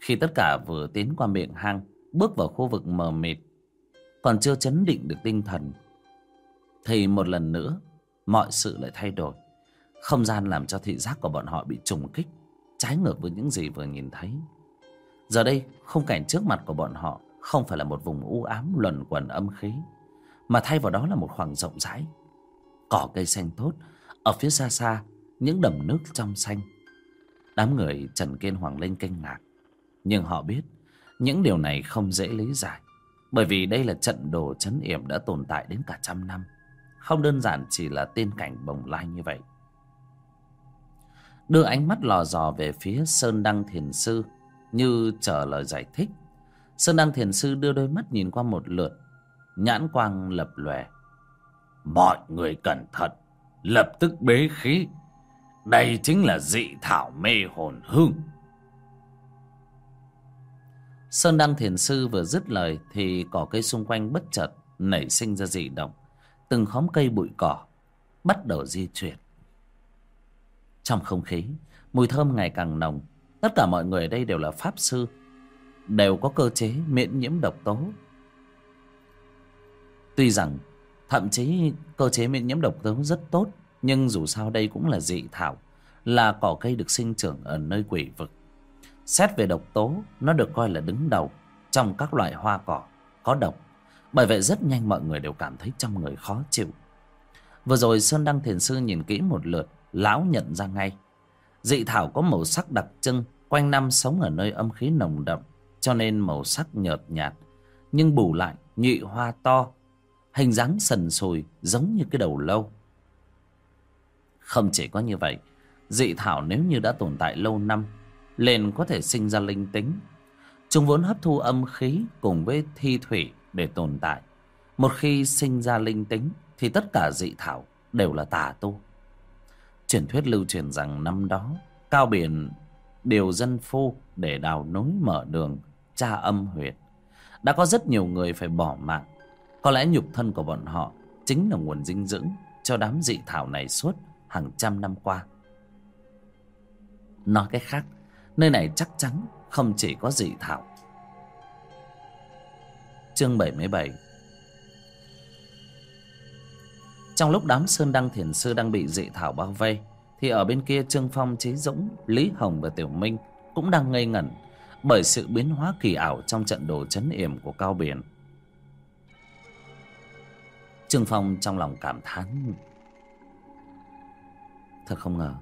Khi tất cả vừa tiến qua miệng hang, bước vào khu vực mờ mịt, còn chưa chấn định được tinh thần, thì một lần nữa, mọi sự lại thay đổi. Không gian làm cho thị giác của bọn họ bị trùng kích, trái ngược với những gì vừa nhìn thấy. Giờ đây, khung cảnh trước mặt của bọn họ không phải là một vùng u ám luẩn quẩn âm khí, mà thay vào đó là một khoảng rộng rãi, cỏ cây xanh tốt, ở phía xa xa những đầm nước trong xanh. Đám người trần kiên hoàng linh kinh ngạc, nhưng họ biết những điều này không dễ lý giải, bởi vì đây là trận đồ chấn yểm đã tồn tại đến cả trăm năm, không đơn giản chỉ là tiên cảnh bồng lai như vậy. Đưa ánh mắt lò dò về phía sơn đăng thiền sư như chờ lời giải thích, sơn đăng thiền sư đưa đôi mắt nhìn qua một lượt, nhãn quang lập lòe. Mọi người cẩn thận, lập tức bế khí đây chính là dị thảo mê hồn hương. Sơn đăng thiền sư vừa dứt lời thì cỏ cây xung quanh bất chợt nảy sinh ra dị động. Từng khóm cây bụi cỏ bắt đầu di chuyển. Trong không khí, mùi thơm ngày càng nồng. Tất cả mọi người ở đây đều là pháp sư, đều có cơ chế miễn nhiễm độc tố. Tuy rằng, thậm chí cơ chế miễn nhiễm độc tố rất tốt nhưng dù sao đây cũng là dị thảo, là cỏ cây được sinh trưởng ở nơi quỷ vực. Xét về độc tố, nó được coi là đứng đầu trong các loại hoa cỏ có độc, bởi vậy rất nhanh mọi người đều cảm thấy trong người khó chịu. Vừa rồi sơn đăng thiền sư nhìn kỹ một lượt, lão nhận ra ngay. Dị thảo có màu sắc đặc trưng, quanh năm sống ở nơi âm khí nồng đậm, cho nên màu sắc nhợt nhạt, nhưng bù lại nhụy hoa to, hình dáng sần sùi giống như cái đầu lâu không chỉ có như vậy, dị thảo nếu như đã tồn tại lâu năm, liền có thể sinh ra linh tính. Chúng vốn hấp thu âm khí cùng với thi thủy để tồn tại. Một khi sinh ra linh tính, thì tất cả dị thảo đều là tà tu. Truyền thuyết lưu truyền rằng năm đó, cao biển, điều dân phu để đào nối mở đường, tra âm huyệt. Đã có rất nhiều người phải bỏ mạng. Có lẽ nhục thân của bọn họ chính là nguồn dinh dưỡng cho đám dị thảo này suốt hàng trăm năm qua. Nói cách khác nơi này chắc chắn không chỉ có dị thảo. Chương 77 Trong lúc đám Sơn Đăng Thiền Sư đang bị dị thảo bao vây Thì ở bên kia Trương Phong, Trí Dũng, Lý Hồng và Tiểu Minh Cũng đang ngây ngẩn Bởi sự biến hóa kỳ ảo trong trận đồ chấn yểm của Cao Biển. Trương Phong trong lòng cảm thán Thật không ngờ,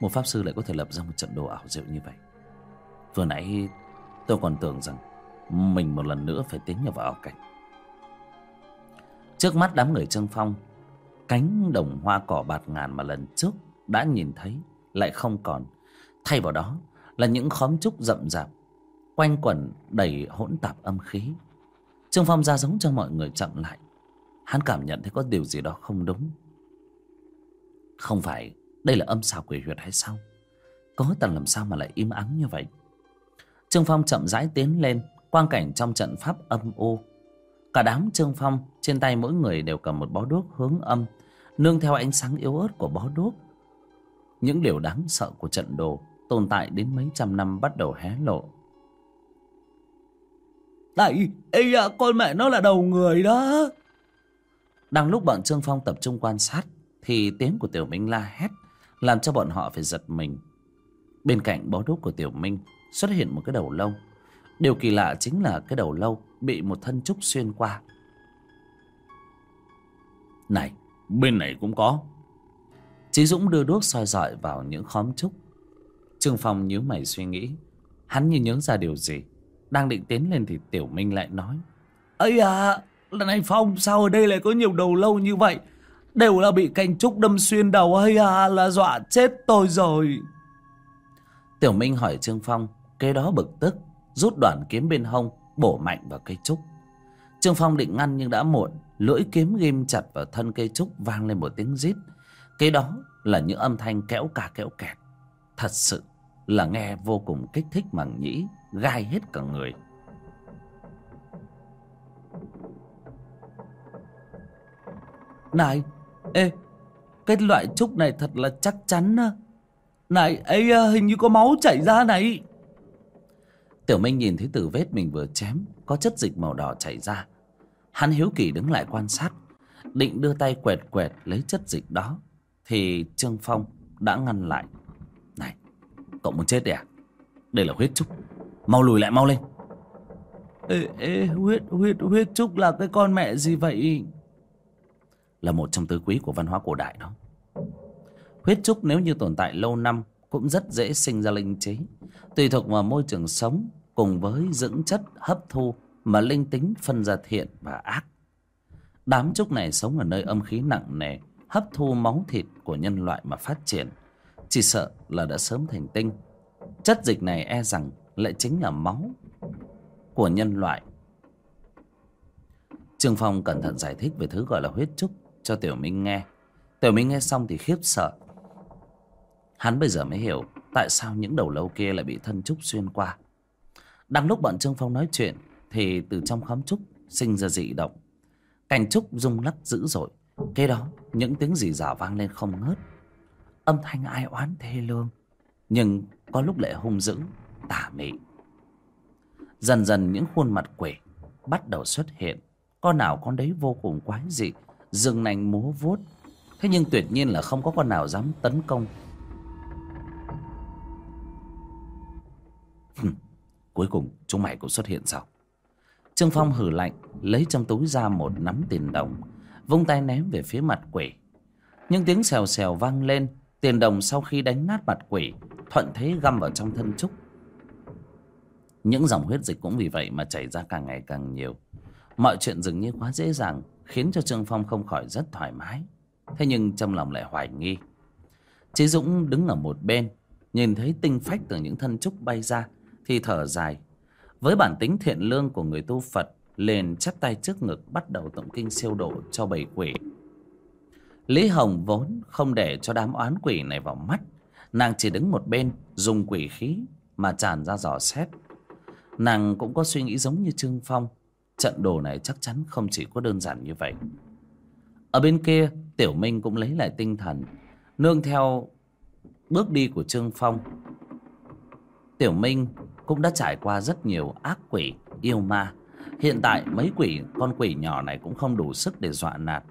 Một Pháp Sư lại có thể lập ra một trận đồ ảo diệu như vậy. Vừa nãy, tôi còn tưởng rằng Mình một lần nữa phải tiến nhập vào ảo cảnh. Trước mắt đám người Trương Phong, Cánh đồng hoa cỏ bạt ngàn mà lần trước đã nhìn thấy Lại không còn. Thay vào đó là những khóm trúc rậm rạp, Quanh quẩn đầy hỗn tạp âm khí. Trương Phong ra giống cho mọi người chậm lại. Hắn cảm nhận thấy có điều gì đó không đúng. Không phải đây là âm xào quỷ huyệt hay sao? Có tầng làm sao mà lại im ắng như vậy? Trương Phong chậm rãi tiến lên Quang cảnh trong trận pháp âm u. Cả đám Trương Phong Trên tay mỗi người đều cầm một bó đuốc hướng âm Nương theo ánh sáng yếu ớt của bó đuốc. Những điều đáng sợ của trận đồ Tồn tại đến mấy trăm năm bắt đầu hé lộ. Này, ê à, con mẹ nó là đầu người đó. Đang lúc bọn Trương Phong tập trung quan sát thì tiếng của Tiểu Minh la hét, Làm cho bọn họ phải giật mình. Bên cạnh bó đuốc của Tiểu Minh Xuất hiện một cái đầu lâu. Điều kỳ lạ chính là cái đầu lâu Bị một thân trúc xuyên qua. Này, bên này cũng có. Chí Dũng đưa đuốc soi dọi vào những khóm trúc. Trương Phong nhíu mày suy nghĩ. Hắn như nhớ ra điều gì. Đang định tiến lên thì Tiểu Minh lại nói. Ấy à lần này phong, sao ở đây lại có nhiều đầu lâu như vậy? Đều là bị canh trúc đâm xuyên đầu, hay à là dọa chết tôi rồi. Tiểu Minh hỏi Trương Phong Kế đó bực tức, Rút đoạn kiếm bên hông, Bổ mạnh vào cây trúc. Trương Phong định ngăn nhưng đã muộn, Lưỡi kiếm ghim chặt vào thân cây trúc Vang lên một tiếng rít. Kế đó là những âm thanh kéo cả kéo kẹt. Thật sự là nghe vô cùng kích thích màng nhĩ, gai hết cả người. Này Ê Cái loại trúc này thật là chắc chắn Này ấy à, hình như có máu chảy ra này. Tiểu Minh nhìn thấy từ vết mình vừa chém Có chất dịch màu đỏ chảy ra. Hắn hiếu kỳ đứng lại quan sát Định đưa tay quẹt quẹt lấy chất dịch đó Thì Trương Phong đã ngăn lại. Này Cậu muốn chết đấy à? Đây là huyết trúc. Mau lùi lại mau lên. Ê, ê huyết, huyết, huyết trúc là cái con mẹ gì vậy? Là một trong tứ quý của văn hóa cổ đại đó. Huyết trúc nếu như tồn tại lâu năm Cũng rất dễ sinh ra linh trí. Tùy thuộc vào môi trường sống Cùng với dưỡng chất hấp thu Mà linh tính phân ra thiện và ác. Đám trúc này sống ở nơi âm khí nặng nề, Hấp thu máu thịt của nhân loại mà phát triển. Chỉ sợ là đã sớm thành tinh. Chất dịch này e rằng lại chính là máu của nhân loại. Trương Phong cẩn thận giải thích về thứ gọi là huyết trúc cho Tiểu Minh nghe. Tiểu Minh nghe xong thì khiếp sợ. Hắn bây giờ mới hiểu tại sao những đầu lâu kia lại bị thân trúc xuyên qua. Đang lúc bọn Trương Phong nói chuyện thì từ trong khóm trúc sinh ra dị động. Cành trúc rung lắc dữ dội. Kế đó những tiếng rì rào vang lên không ngớt. Âm thanh ai oán thê lương. Nhưng có lúc lại hung dữ, tả mị. Dần dần những khuôn mặt quỷ bắt đầu xuất hiện. Con nào con đấy vô cùng quái dị, dừng nành múa vuốt. Thế nhưng tuyệt nhiên là không có con nào dám tấn công. Cuối cùng chúng mày cũng xuất hiện sao? Trương Phong hử lạnh, lấy trong túi ra một nắm tiền đồng, vung tay ném về phía mặt quỷ. Nhưng tiếng xèo xèo vang lên, tiền đồng sau khi đánh nát mặt quỷ, thuận thế găm vào trong thân trúc. Những dòng huyết dịch cũng vì vậy mà chảy ra càng ngày càng nhiều. Mọi chuyện dường như quá dễ dàng, khiến cho Trương Phong không khỏi rất thoải mái. Thế nhưng trong lòng lại hoài nghi. Chí Dũng đứng ở một bên, nhìn thấy tinh phách từ những thân trúc bay ra, thì thở dài. Với bản tính thiện lương của người tu Phật, liền chắp tay trước ngực bắt đầu tụng kinh siêu độ cho bầy quỷ. Lý Hồng vốn không để cho đám oán quỷ này vào mắt, nàng chỉ đứng một bên dùng quỷ khí mà tràn ra dò xét. Nàng cũng có suy nghĩ giống như Trương Phong, trận đồ này chắc chắn không chỉ có đơn giản như vậy. Ở bên kia, Tiểu Minh cũng lấy lại tinh thần, nương theo bước đi của Trương Phong. Tiểu Minh cũng đã trải qua rất nhiều ác quỷ, yêu ma. Hiện tại mấy quỷ, con quỷ nhỏ này cũng không đủ sức để dọa nạt.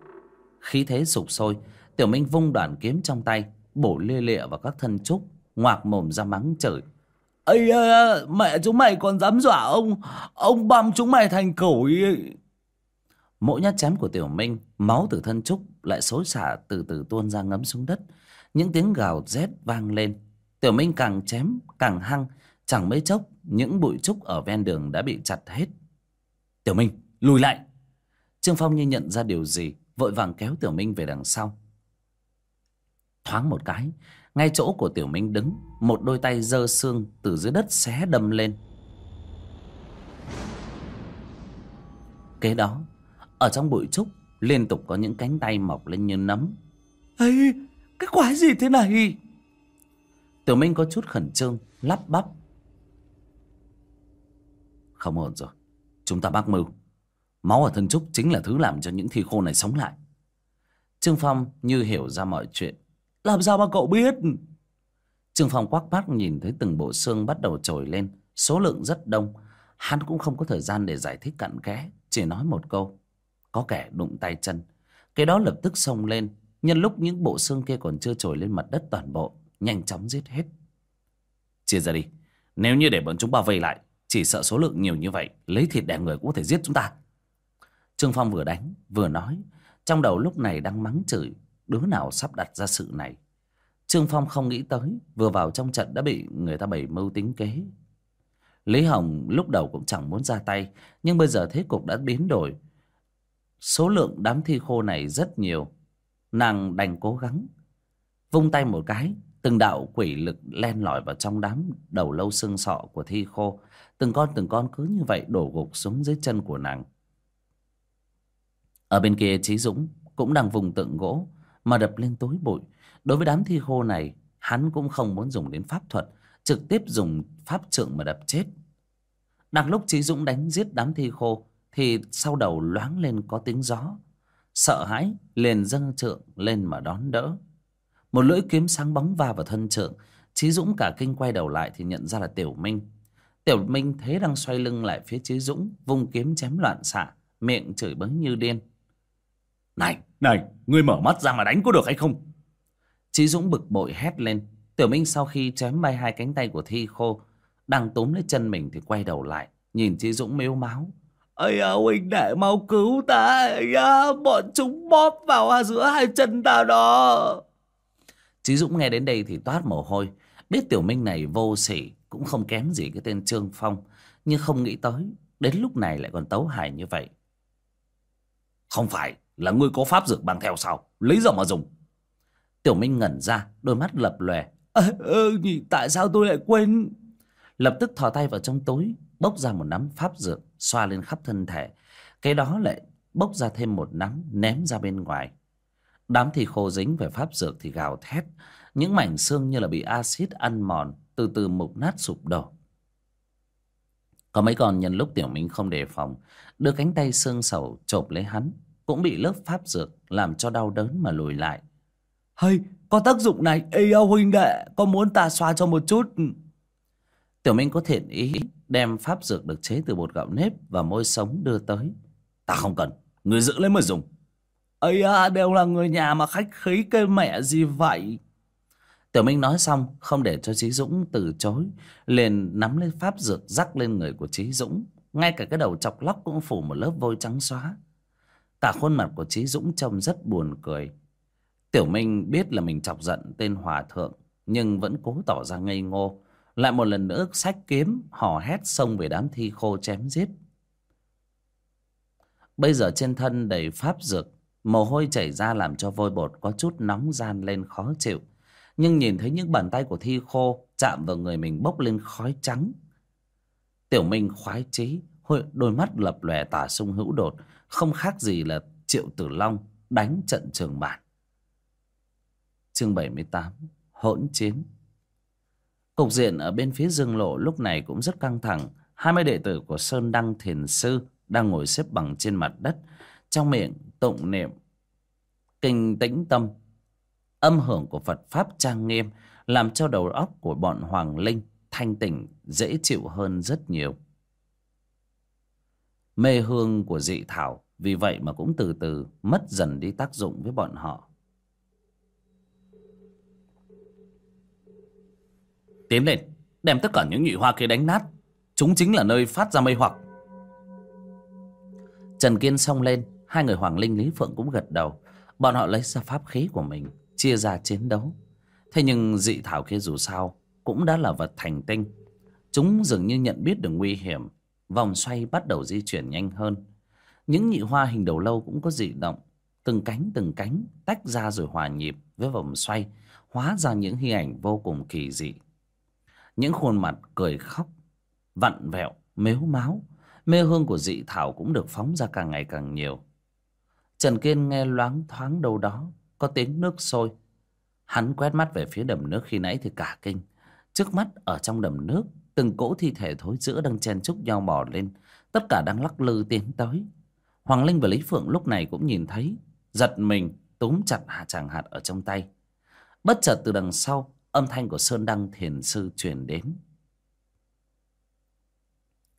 Khí thế sục sôi, Tiểu Minh vung đoàn kiếm trong tay, bổ lia lịa vào các thân trúc, ngoạc mồm ra mắng chửi. Ây mẹ chúng mày còn dám dọa ông. Ông băm chúng mày thành cẩu! Mỗi nhát chém của Tiểu Minh, Máu từ thân trúc lại xối xả từ từ tuôn ra ngấm xuống đất. Những tiếng gào rét vang lên. Tiểu Minh càng chém càng hăng, Chẳng mấy chốc, Những bụi trúc ở ven đường đã bị chặt hết. Tiểu Minh, lùi lại. Trương Phong như nhận ra điều gì, Vội vàng kéo Tiểu Minh về đằng sau. Thoáng một cái ngay chỗ của Tiểu Minh đứng Một đôi tay dơ xương từ dưới đất xé đâm lên. Kế đó Ở trong bụi trúc Liên tục có những cánh tay mọc lên như nấm. Ấy cái quái gì thế này? Tiểu Minh có chút khẩn trương Lắp bắp. Không ổn rồi Chúng ta mắc mưu. Máu ở thân trúc chính là thứ làm cho những thi khô này sống lại. Trương Phong như hiểu ra mọi chuyện làm sao mà cậu biết? Trương Phong quắc mắt nhìn thấy từng bộ xương bắt đầu trồi lên. Số lượng rất đông. Hắn cũng không có thời gian để giải thích cặn kẽ, Chỉ nói một câu. Có kẻ đụng tay chân. Cái đó lập tức xông lên. Nhân lúc những bộ xương kia còn chưa trồi lên mặt đất toàn bộ, Nhanh chóng giết hết. Chia ra đi. Nếu như để bọn chúng bao vây lại, Chỉ sợ số lượng nhiều như vậy, Lấy thịt đẻ người cũng có thể giết chúng ta. Trương Phong vừa đánh, vừa nói. Trong đầu lúc này đang mắng chửi đứa nào sắp đặt ra sự này. Trương phong không nghĩ tới, vừa vào trong trận đã bị người ta bày mưu tính kế. Lý hồng lúc đầu cũng chẳng muốn ra tay, nhưng bây giờ thế cục đã biến đổi. Số lượng đám thi khô này rất nhiều. Nàng đành cố gắng, vung tay một cái, từng đạo quỷ lực len lỏi vào trong đám đầu lâu xương sọ của thi khô. Từng con từng con cứ như vậy đổ gục xuống dưới chân của nàng. Ở bên kia trí dũng cũng đang vùng tượng gỗ mà đập lên tối bụi. Đối với đám thi khô này, hắn cũng không muốn dùng đến pháp thuật, trực tiếp dùng pháp trượng mà đập chết. Đang lúc trí dũng đánh giết đám thi khô, thì sau đầu loáng lên có tiếng gió. Sợ hãi, liền dâng trượng lên mà đón đỡ. Một lưỡi kiếm sáng bóng va vào thân trượng trí dũng cả kinh quay đầu lại thì nhận ra là tiểu minh. Tiểu minh thế đang xoay lưng lại phía trí dũng, vung kiếm chém loạn xạ, miệng chửi bới như điên này này ngươi mở mắt ra mà đánh có được hay không? Trí dũng bực bội hét lên. Tiểu minh sau khi chém bay hai cánh tay của thi khô đang túm lấy chân mình thì quay đầu lại nhìn trí dũng mếu máu. Ây à huynh đệ mau cứu ta ây à, bọn chúng bóp vào giữa hai chân ta đó. Trí dũng nghe đến đây thì toát mồ hôi. Biết tiểu minh này vô sỉ cũng không kém gì cái tên trương phong nhưng không nghĩ tới đến lúc này lại còn tấu hài như vậy. Không phải là ngươi có pháp dược bằng theo sao? Lấy ra mà dùng. Tiểu minh ngẩn ra đôi mắt lập lòe. À, ừ, tại sao tôi lại quên? Lập tức thò tay vào trong túi bốc ra một nắm pháp dược xoa lên khắp thân thể. Cái đó lại bốc ra thêm một nắm ném ra bên ngoài. Đám thì khô dính về pháp dược thì gào thét. Những mảnh xương như là bị axit ăn mòn từ từ mục nát sụp đổ. Có mấy con nhân lúc tiểu minh không đề phòng đưa cánh tay xương sầu chộp lấy hắn cũng bị lớp pháp dược làm cho đau đớn mà lùi lại. Hay có tác dụng này. Ê huynh đệ, có muốn ta xoa cho một chút? Tiểu minh có thiện ý đem pháp dược được chế từ bột gạo nếp và môi sống đưa tới. Ta không cần, người giữ lấy mà dùng. Ây à đều là người nhà mà khách khí cây mẹ gì vậy? Tiểu minh nói xong, không để cho trí dũng từ chối, liền nắm lên pháp dược rắc lên người của trí dũng. Ngay cả cái đầu chọc lóc cũng phủ một lớp vôi trắng xóa cả khuôn mặt của trí dũng trông rất buồn cười. Tiểu minh biết là mình chọc giận tên hòa thượng, nhưng vẫn cố tỏ ra ngây ngô. Lại một lần nữa sách kiếm, hò hét xông về đám thi khô chém giết. Bây giờ trên thân đầy pháp dược, mồ hôi chảy ra làm cho vôi bột có chút nóng gian lên khó chịu. Nhưng nhìn thấy những bàn tay của thi khô chạm vào người mình bốc lên khói trắng. Tiểu minh khoái chí đôi mắt lập lòe tả sung hữu đột không khác gì là triệu tử long đánh trận trường bản. Chương bảy mươi tám, hỗn chiến. Cục diện ở bên phía dương lộ lúc này cũng rất căng thẳng. Hai mươi đệ tử của sơn đăng thiền sư đang ngồi xếp bằng trên mặt đất, trong miệng tụng niệm kinh tĩnh tâm. Âm hưởng của phật pháp trang nghiêm làm cho đầu óc của bọn hoàng linh thanh tỉnh, dễ chịu hơn rất nhiều mê hương của dị thảo, vì vậy mà cũng từ từ mất dần đi tác dụng với bọn họ. Tiến lên, đem tất cả những nhụy hoa kia đánh nát. Chúng chính là nơi phát ra mây hoặc. Trần kiên xông lên, hai người hoàng linh, lý phượng cũng gật đầu. Bọn họ lấy ra pháp khí của mình, chia ra chiến đấu. Thế nhưng dị thảo kia dù sao cũng đã là vật thành tinh. Chúng dường như nhận biết được nguy hiểm vòng xoay bắt đầu di chuyển nhanh hơn. Những nhị hoa hình đầu lâu cũng có dị động, từng cánh từng cánh tách ra rồi hòa nhịp với vòng xoay, hóa ra những hình ảnh vô cùng kỳ dị. Những khuôn mặt cười khóc, vặn vẹo, mếu máo, mê hương của dị thảo cũng được phóng ra càng ngày càng nhiều. Trần kiên nghe loáng thoáng đâu đó, có tiếng nước sôi. Hắn quét mắt về phía đầm nước khi nãy thì cả kinh. Trước mắt ở trong đầm nước từng cỗ thi thể thối rữa đang chen chúc nhau bò lên. Tất cả đang lắc lư tiến tới. Hoàng linh và lý phượng lúc này cũng nhìn thấy, giật mình, túm chặt hà chàng hạt ở trong tay. Bất chợt từ đằng sau, âm thanh của sơn đăng thiền sư truyền đến.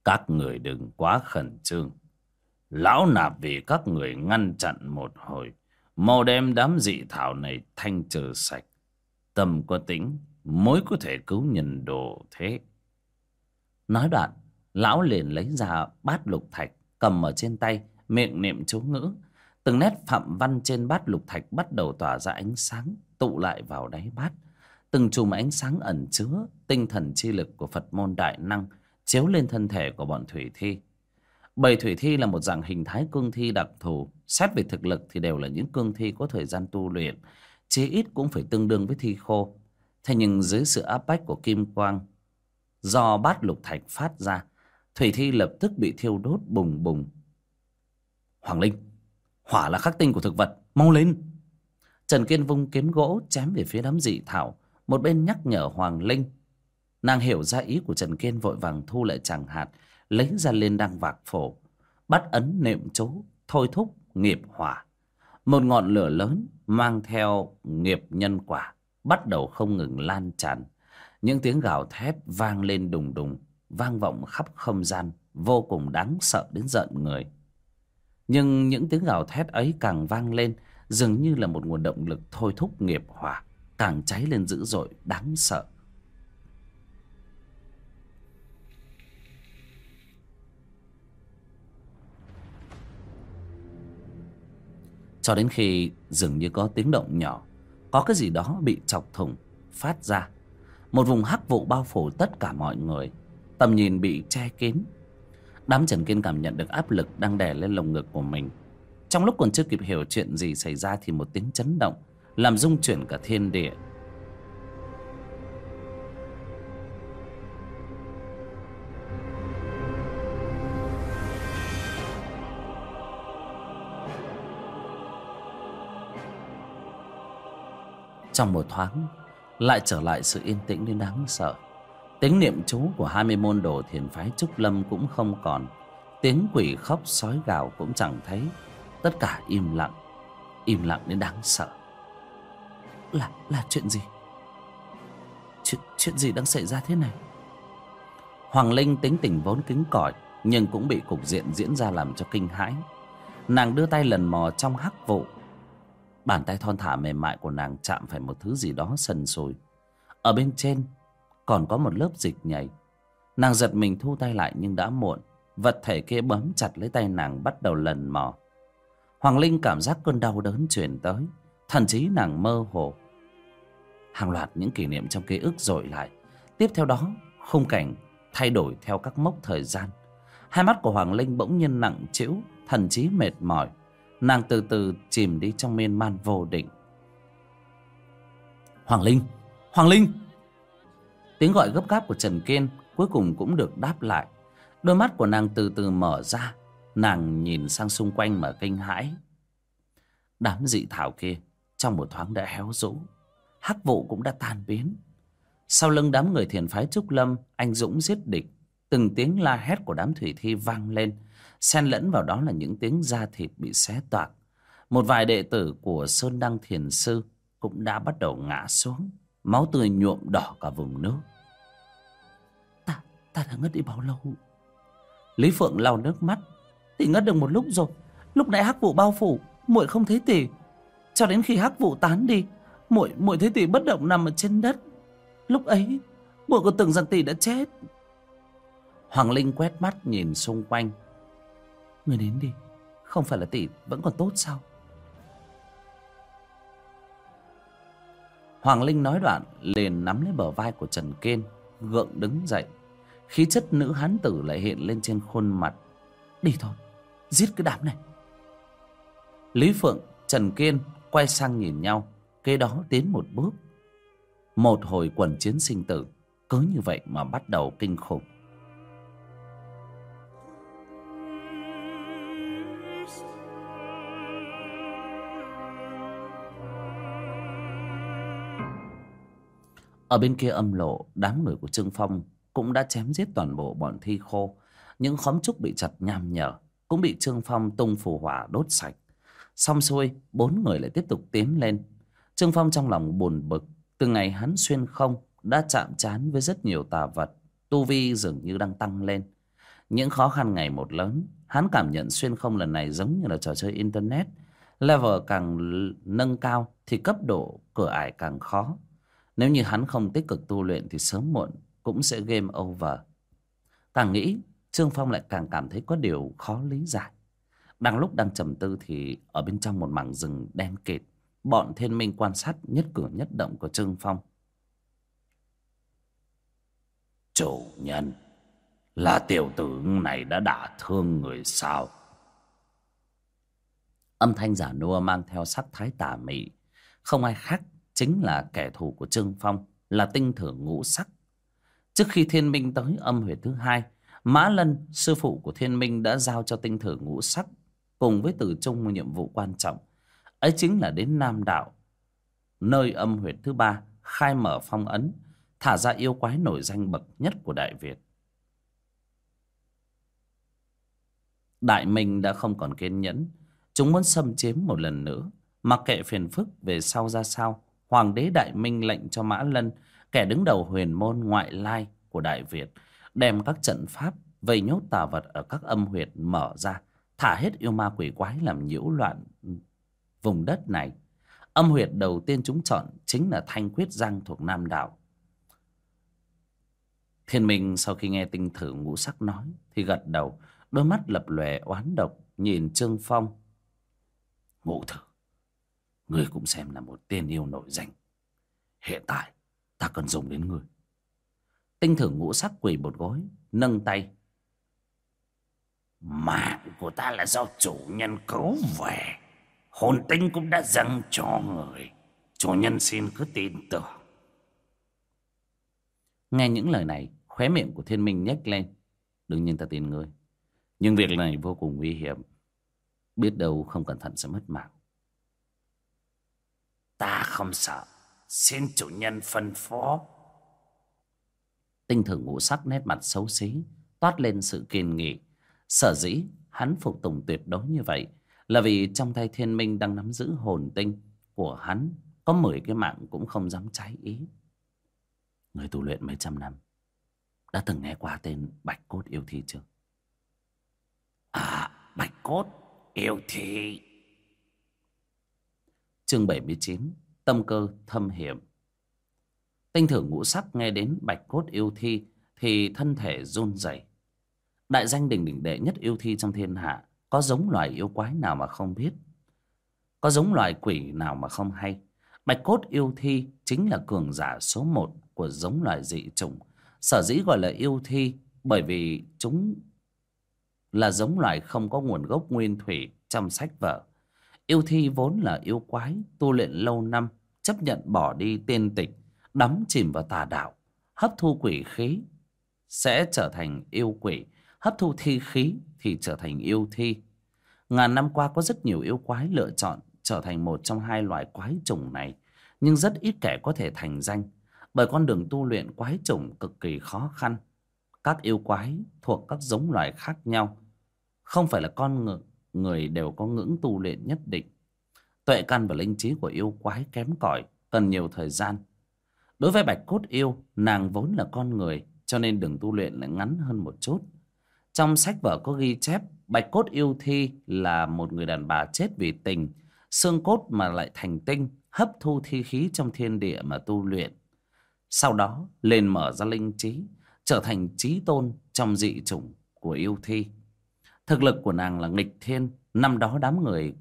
Các người đừng quá khẩn trương. Lão nạp vì các người ngăn chặn một hồi, mau đem đám dị thảo này thanh trừ sạch. Tâm có tính mới có thể cứu nhân đồ thế nói đoạn, lão liền lấy ra bát lục thạch cầm ở trên tay, miệng niệm chú ngữ. Từng nét phạm văn trên bát lục thạch bắt đầu tỏa ra ánh sáng, tụ lại vào đáy bát. Từng chùm ánh sáng ẩn chứa tinh thần chi lực của phật môn đại năng, chiếu lên thân thể của bọn thủy thi. Bầy thủy thi là một dạng hình thái cương thi đặc thù. Xét về thực lực thì đều là những cương thi có thời gian tu luyện, chí ít cũng phải tương đương với thi khô. Thế nhưng dưới sự áp bách của kim quang do bát lục thạch phát ra. Thủy thi lập tức bị thiêu đốt bùng bùng. Hoàng linh hỏa là khắc tinh của thực vật mau lên. Trần kiên vung kiếm gỗ chém về phía đám dị thảo. Một bên nhắc nhở hoàng linh. Nàng hiểu ra ý của Trần Kiên vội vàng thu lại chẳng hạt, lấy ra lên đăng vạc phổ, bắt ấn niệm chú, thôi thúc nghiệp hỏa. Một ngọn lửa lớn mang theo nghiệp nhân quả, bắt đầu không ngừng lan tràn. Những tiếng gào thét vang lên đùng đùng, vang vọng khắp không gian, vô cùng đáng sợ đến giận người. Nhưng những tiếng gào thét ấy càng vang lên, dường như là một nguồn động lực thôi thúc nghiệp hỏa, càng cháy lên dữ dội, đáng sợ. Cho đến khi dường như có tiếng động nhỏ Có cái gì đó bị chọc thủng Phát ra một vùng hắc vụ bao phủ tất cả mọi người. Tầm nhìn bị che kín. Đám Trần Kiên cảm nhận được áp lực Đang đè lên lồng ngực của mình. Trong lúc còn chưa kịp hiểu chuyện gì xảy ra Thì một tiếng chấn động Làm rung chuyển cả thiên địa. Trong một thoáng lại trở lại sự yên tĩnh đến đáng sợ. Tiếng niệm chú của hai mươi môn đồ thiền phái Trúc Lâm cũng không còn. Tiếng quỷ khóc sói gào cũng chẳng thấy. Tất cả im lặng Im lặng đến đáng sợ. Là, là chuyện gì? Chuyện, chuyện gì đang xảy ra thế này? Hoàng Linh tính tình vốn cứng cỏi Nhưng cũng bị cục diện diễn ra làm cho kinh hãi. Nàng đưa tay lần mò trong hắc vụ Bàn tay thon thả mềm mại của nàng chạm phải một thứ gì đó sần sùi. Ở bên trên còn có một lớp dịch nhảy. Nàng giật mình thu tay lại nhưng đã muộn. Vật thể kia bấm chặt lấy tay nàng bắt đầu lần mò. Hoàng Linh cảm giác cơn đau đớn truyền tới. thậm chí nàng mơ hồ. Hàng loạt những kỷ niệm trong ký ức dội lại. Tiếp theo đó, khung cảnh thay đổi theo các mốc thời gian. Hai mắt của Hoàng Linh bỗng nhiên nặng trĩu, thần trí mệt mỏi. Nàng từ từ chìm đi trong miên man vô định. Hoàng Linh! Hoàng Linh! Tiếng gọi gấp gáp của Trần Kiên Cuối cùng cũng được đáp lại. Đôi mắt của nàng từ từ mở ra. Nàng nhìn sang xung quanh mà kinh hãi. Đám dị thảo kia Trong một thoáng đã héo rũ. Hắc vụ cũng đã tan biến. Sau lưng đám người thiền phái Trúc Lâm, Anh Dũng giết địch, Từng tiếng la hét của đám thủy thi vang lên xen lẫn vào đó là những tiếng da thịt bị xé toạc. Một vài đệ tử của sơn đăng thiền sư cũng đã bắt đầu ngã xuống, máu tươi nhuộm đỏ cả vùng nước. Ta ta đã ngất đi bao lâu? Lý phượng lau nước mắt. Thì ngất được một lúc rồi. Lúc nãy hắc vụ bao phủ, muội không thấy tỷ. Cho đến khi hắc vụ tán đi, muội muội thấy tỷ bất động nằm ở trên đất. Lúc ấy, muội còn tưởng rằng tỷ đã chết. Hoàng linh quét mắt nhìn xung quanh Người đến đi. Không phải là tỷ vẫn còn tốt sao? Hoàng Linh nói đoạn liền nắm lấy bờ vai của Trần Kiên Gượng đứng dậy. Khí chất nữ hán tử lại hiện lên trên khuôn mặt. Đi thôi Giết cái đám này. Lý Phượng, Trần Kiên quay sang nhìn nhau Kế đó tiến một bước. Một hồi quần chiến sinh tử Cứ như vậy mà bắt đầu kinh khủng. Ở bên kia âm lộ, đám người của Trương Phong cũng đã chém giết toàn bộ bọn thi khô. Những khóm trúc bị chặt nham nhở cũng bị Trương Phong tung phù hỏa đốt sạch. Xong xuôi, bốn người lại tiếp tục tiến lên. Trương Phong trong lòng buồn bực, từ ngày hắn xuyên không đã chạm chán với rất nhiều tà vật. Tu Vi dường như đang tăng lên. Những khó khăn ngày một lớn, hắn cảm nhận xuyên không lần này giống như là trò chơi Internet. Level càng nâng cao thì cấp độ cửa ải càng khó. Nếu như hắn không tích cực tu luyện thì sớm muộn cũng sẽ game over. Càng nghĩ, Trương Phong lại càng cảm thấy có điều khó lý giải. Đang lúc đang trầm tư thì ở bên trong một mảng rừng đen kịt, bọn thiên minh quan sát nhất cử nhất động của Trương Phong. Chủ nhân, là tiểu tử này đã đả thương người sao? Âm thanh giả nua mang theo sắc thái tà mị, không ai khác chính là kẻ thù của Trương Phong là tinh thưởng ngũ sắc. Trước khi thiên minh tới âm huyệt thứ hai, Mã Lân, sư phụ của thiên minh đã giao cho tinh thử ngũ sắc cùng với từ trung một nhiệm vụ quan trọng. Ấy chính là đến Nam Đạo, nơi âm huyệt thứ ba khai mở phong ấn, thả ra yêu quái nổi danh bậc nhất của Đại Việt. Đại Minh đã không còn kiên nhẫn, chúng muốn xâm chiếm một lần nữa, mặc kệ phiền phức về sau ra sao. Hoàng đế Đại Minh lệnh cho Mã Lân, kẻ đứng đầu huyền môn ngoại lai của Đại Việt, đem các trận pháp vây nhốt tà vật ở các âm huyệt mở ra, thả hết yêu ma quỷ quái làm nhiễu loạn vùng đất này. Âm huyệt đầu tiên chúng chọn chính là Thanh Quyết Giang thuộc Nam Đạo. Thiên Minh sau khi nghe tinh thử ngũ sắc nói thì gật đầu, đôi mắt lập lòe oán độc nhìn Trương Phong. Ngũ thử, ngươi cũng xem là một tên yêu nổi danh. Hiện tại ta cần dùng đến ngươi. Tinh thử ngũ sắc quỳ một gối, nâng tay. Mạng của ta là do chủ nhân cứu về. Hồn tinh cũng đã dâng cho người. Chủ nhân xin cứ tin tưởng. Nghe những lời này, khóe miệng của thiên minh nhếch lên. Đương nhiên ta tin ngươi. Nhưng việc này vô cùng nguy hiểm. Biết đâu không cẩn thận sẽ mất mạng. Ta không sợ. Xin chủ nhân phân phó. Tinh thử ngũ sắc nét mặt xấu xí, toát lên sự kiên nghị. Sở dĩ hắn phục tùng tuyệt đối như vậy là vì trong tay thiên minh đang nắm giữ hồn tinh của hắn có mười cái mạng cũng không dám trái ý. Người tu luyện mấy trăm năm đã từng nghe qua tên Bạch Cốt Yêu Thi chưa? À, Bạch Cốt Yêu Thi. Chương 79 Tâm cơ thâm hiểm Tinh thử ngũ sắc nghe đến Bạch Cốt Yêu Thi thì thân thể run rẩy. Đại danh đỉnh đỉnh đệ nhất yêu thi trong thiên hạ có giống loài yêu quái nào mà không biết Có giống loài quỷ nào mà không hay Bạch cốt yêu thi chính là cường giả số một của giống loài dị chủng Sở dĩ gọi là yêu thi bởi vì chúng là giống loài không có nguồn gốc nguyên thủy trong sách vở. Yêu thi vốn là yêu quái, tu luyện lâu năm, chấp nhận bỏ đi tên tịch, đắm chìm vào tà đạo, hấp thu quỷ khí, sẽ trở thành yêu quỷ, hấp thu thi khí thì trở thành yêu thi. Ngàn năm qua có rất nhiều yêu quái lựa chọn trở thành một trong hai loại quái chủng này, nhưng rất ít kẻ có thể thành danh, bởi con đường tu luyện quái chủng cực kỳ khó khăn. Các yêu quái thuộc các giống loài khác nhau, không phải là con ngựa người đều có ngưỡng tu luyện nhất định. Tuệ căn và linh trí của yêu quái kém cỏi, cần nhiều thời gian. Đối với bạch cốt yêu, nàng vốn là con người, cho nên đường tu luyện lại ngắn hơn một chút. Trong sách vở có ghi chép Bạch cốt yêu thi là một người đàn bà chết vì tình Xương cốt mà lại thành tinh Hấp thu thi khí trong thiên địa mà tu luyện Sau đó lên mở ra linh trí Trở thành trí tôn trong dị chủng của yêu thi Thực lực của nàng là nghịch thiên. Năm đó đám người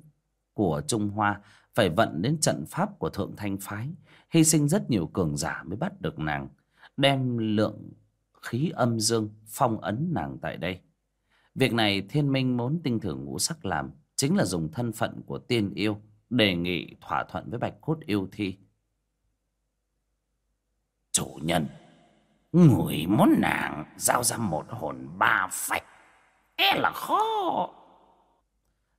của Trung Hoa Phải vận đến trận pháp của Thượng Thanh Phái. Hy sinh rất nhiều cường giả mới bắt được nàng, Đem lượng khí âm dương phong ấn nàng tại đây. Việc này thiên minh muốn tinh thưởng ngũ sắc làm Chính là dùng thân phận của tiên yêu Đề nghị thỏa thuận với bạch cốt yêu thi. Chủ nhân Người muốn nàng giao ra một hồn ba phách. E là khó.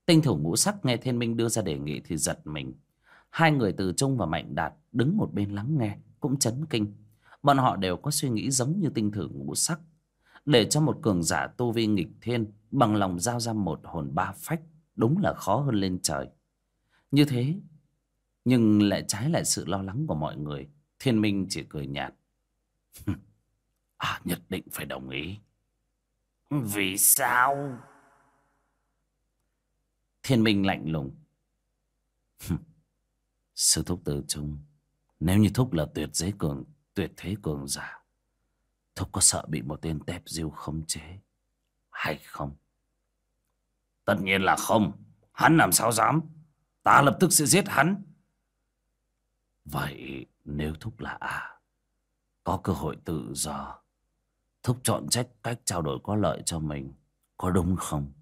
Tinh thủ ngũ sắc nghe thiên minh đưa ra đề nghị thì giật mình. Hai người từ Trung và Mạnh Đạt đứng một bên lắng nghe, Cũng chấn kinh. Bọn họ đều có suy nghĩ giống như tinh thử ngũ sắc. Để cho một cường giả tu vi nghịch thiên bằng lòng giao ra một hồn ba phách, đúng là khó hơn lên trời. Như thế, nhưng lại trái lại sự lo lắng của mọi người, thiên minh chỉ cười nhạt. [laughs] À nhất định phải đồng ý vì sao? Thiên minh lạnh lùng. Sư thúc từ trung nếu như thúc là tuyệt giới cường tuyệt thế cường giả Thúc có sợ bị một tên tép diêu khống chế Hay không? Tất nhiên là không. Hắn làm sao dám? Ta lập tức sẽ giết hắn. Vậy nếu Thúc là à Có cơ hội tự do Thúc chọn trách cách trao đổi có lợi cho mình, Có đúng không?